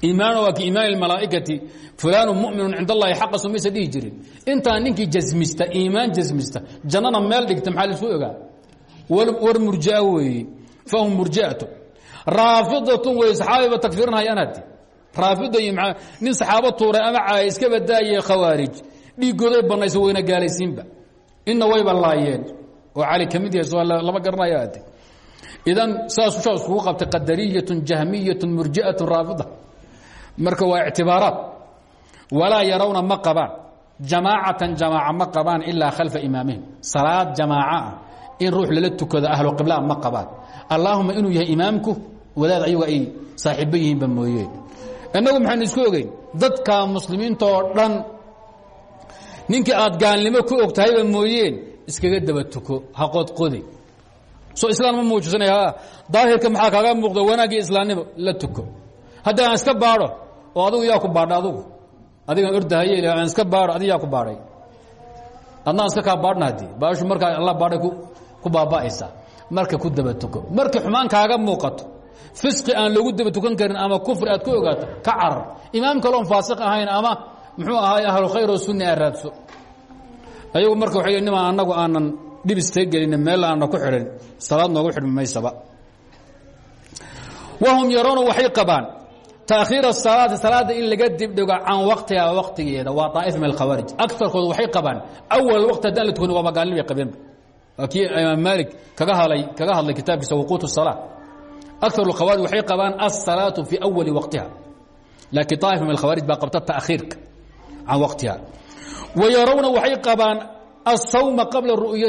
[SPEAKER 1] iimaan waa kiimaan malaaikati fulan muminu cind allahi xaqa sumaysa dhihi jirin. Intaa ninkii jamista iimaan jamista jannana meel dhigta maxaa lisu ogaa? War murjia weeye fahum murjiatu raafidatun way saxaababa tagfirinhayaanati raafida nin saxaabo tuuray ama caay iska badaaye khawaarij dhiigooday banayso wayna gaalaysiinba. Inna wayba laayeen. Oo cali ka mid yahay lama garanayaati idan saasusaa iskugu qabtay qadariyatun jahmiyatun murjiatu raafida marka waa ictibaaraat walaa yarawna ma qabaan. Jamaacatan jamaaca ma khalfa imaamihim salaad jamaaca ah. In ruux lala tukado ahlu qibla ma qabaan. Allaahuma inuu yahay imaamku wadaad ayagu ay saaxiibo yihiinba mooye. Innagu isku ogeyn? Dadka muslimiinta oo dhan ninkii aad gaalnimo ku og tahayba iskaga daba tuko ha soo islaan ma muujisanaya daahirka maxaa kaaga muuqda wanaaggii islaamnimo la tuko. Hadda aan iska baadho oo adigu yaa ku baadha adugu. Adigan ordahaye aan iska baadho adig yaa ku baadhay. Adnaan iska kaa baadhna haddii baashu markaa alla baadhay ku baaba'aysa. Marka ku daba tuko. Markii xumaan kaaga muuqato fisqi aan lagu daba tukan karin ama kufri aad ku ogaato ka carar. Imaam kaloon faasiq ahayn ama muxuu ahaay ahlu khayr oo sunni aad raadso. Ayagu marka waxay nimaan annagu aanan dhib istagelin meel aana ku xidhin salaad noogu xidhmi maysaba. Wahum yaroona waxay qabaan taakhiir asalaati salaada in laga dibdhigo can waktiha waktigeeda waa daa'if min alkhawaarij agarkooda waxay qabaan awal waqti haddaan la tukan waa magaalin bay qabeenba waa kii imaam maalik kaga hadlay kaga hadlay kitaabkiisa wuquut الsalaa akar اkhawaarij waxay qabaan asalaatu fii awali waqtiha laakiin daa'if min alkhawaarij baa qabta taakhiirka can waqtiha wa yarawna waxay qabaan الsawma qabla ru'yati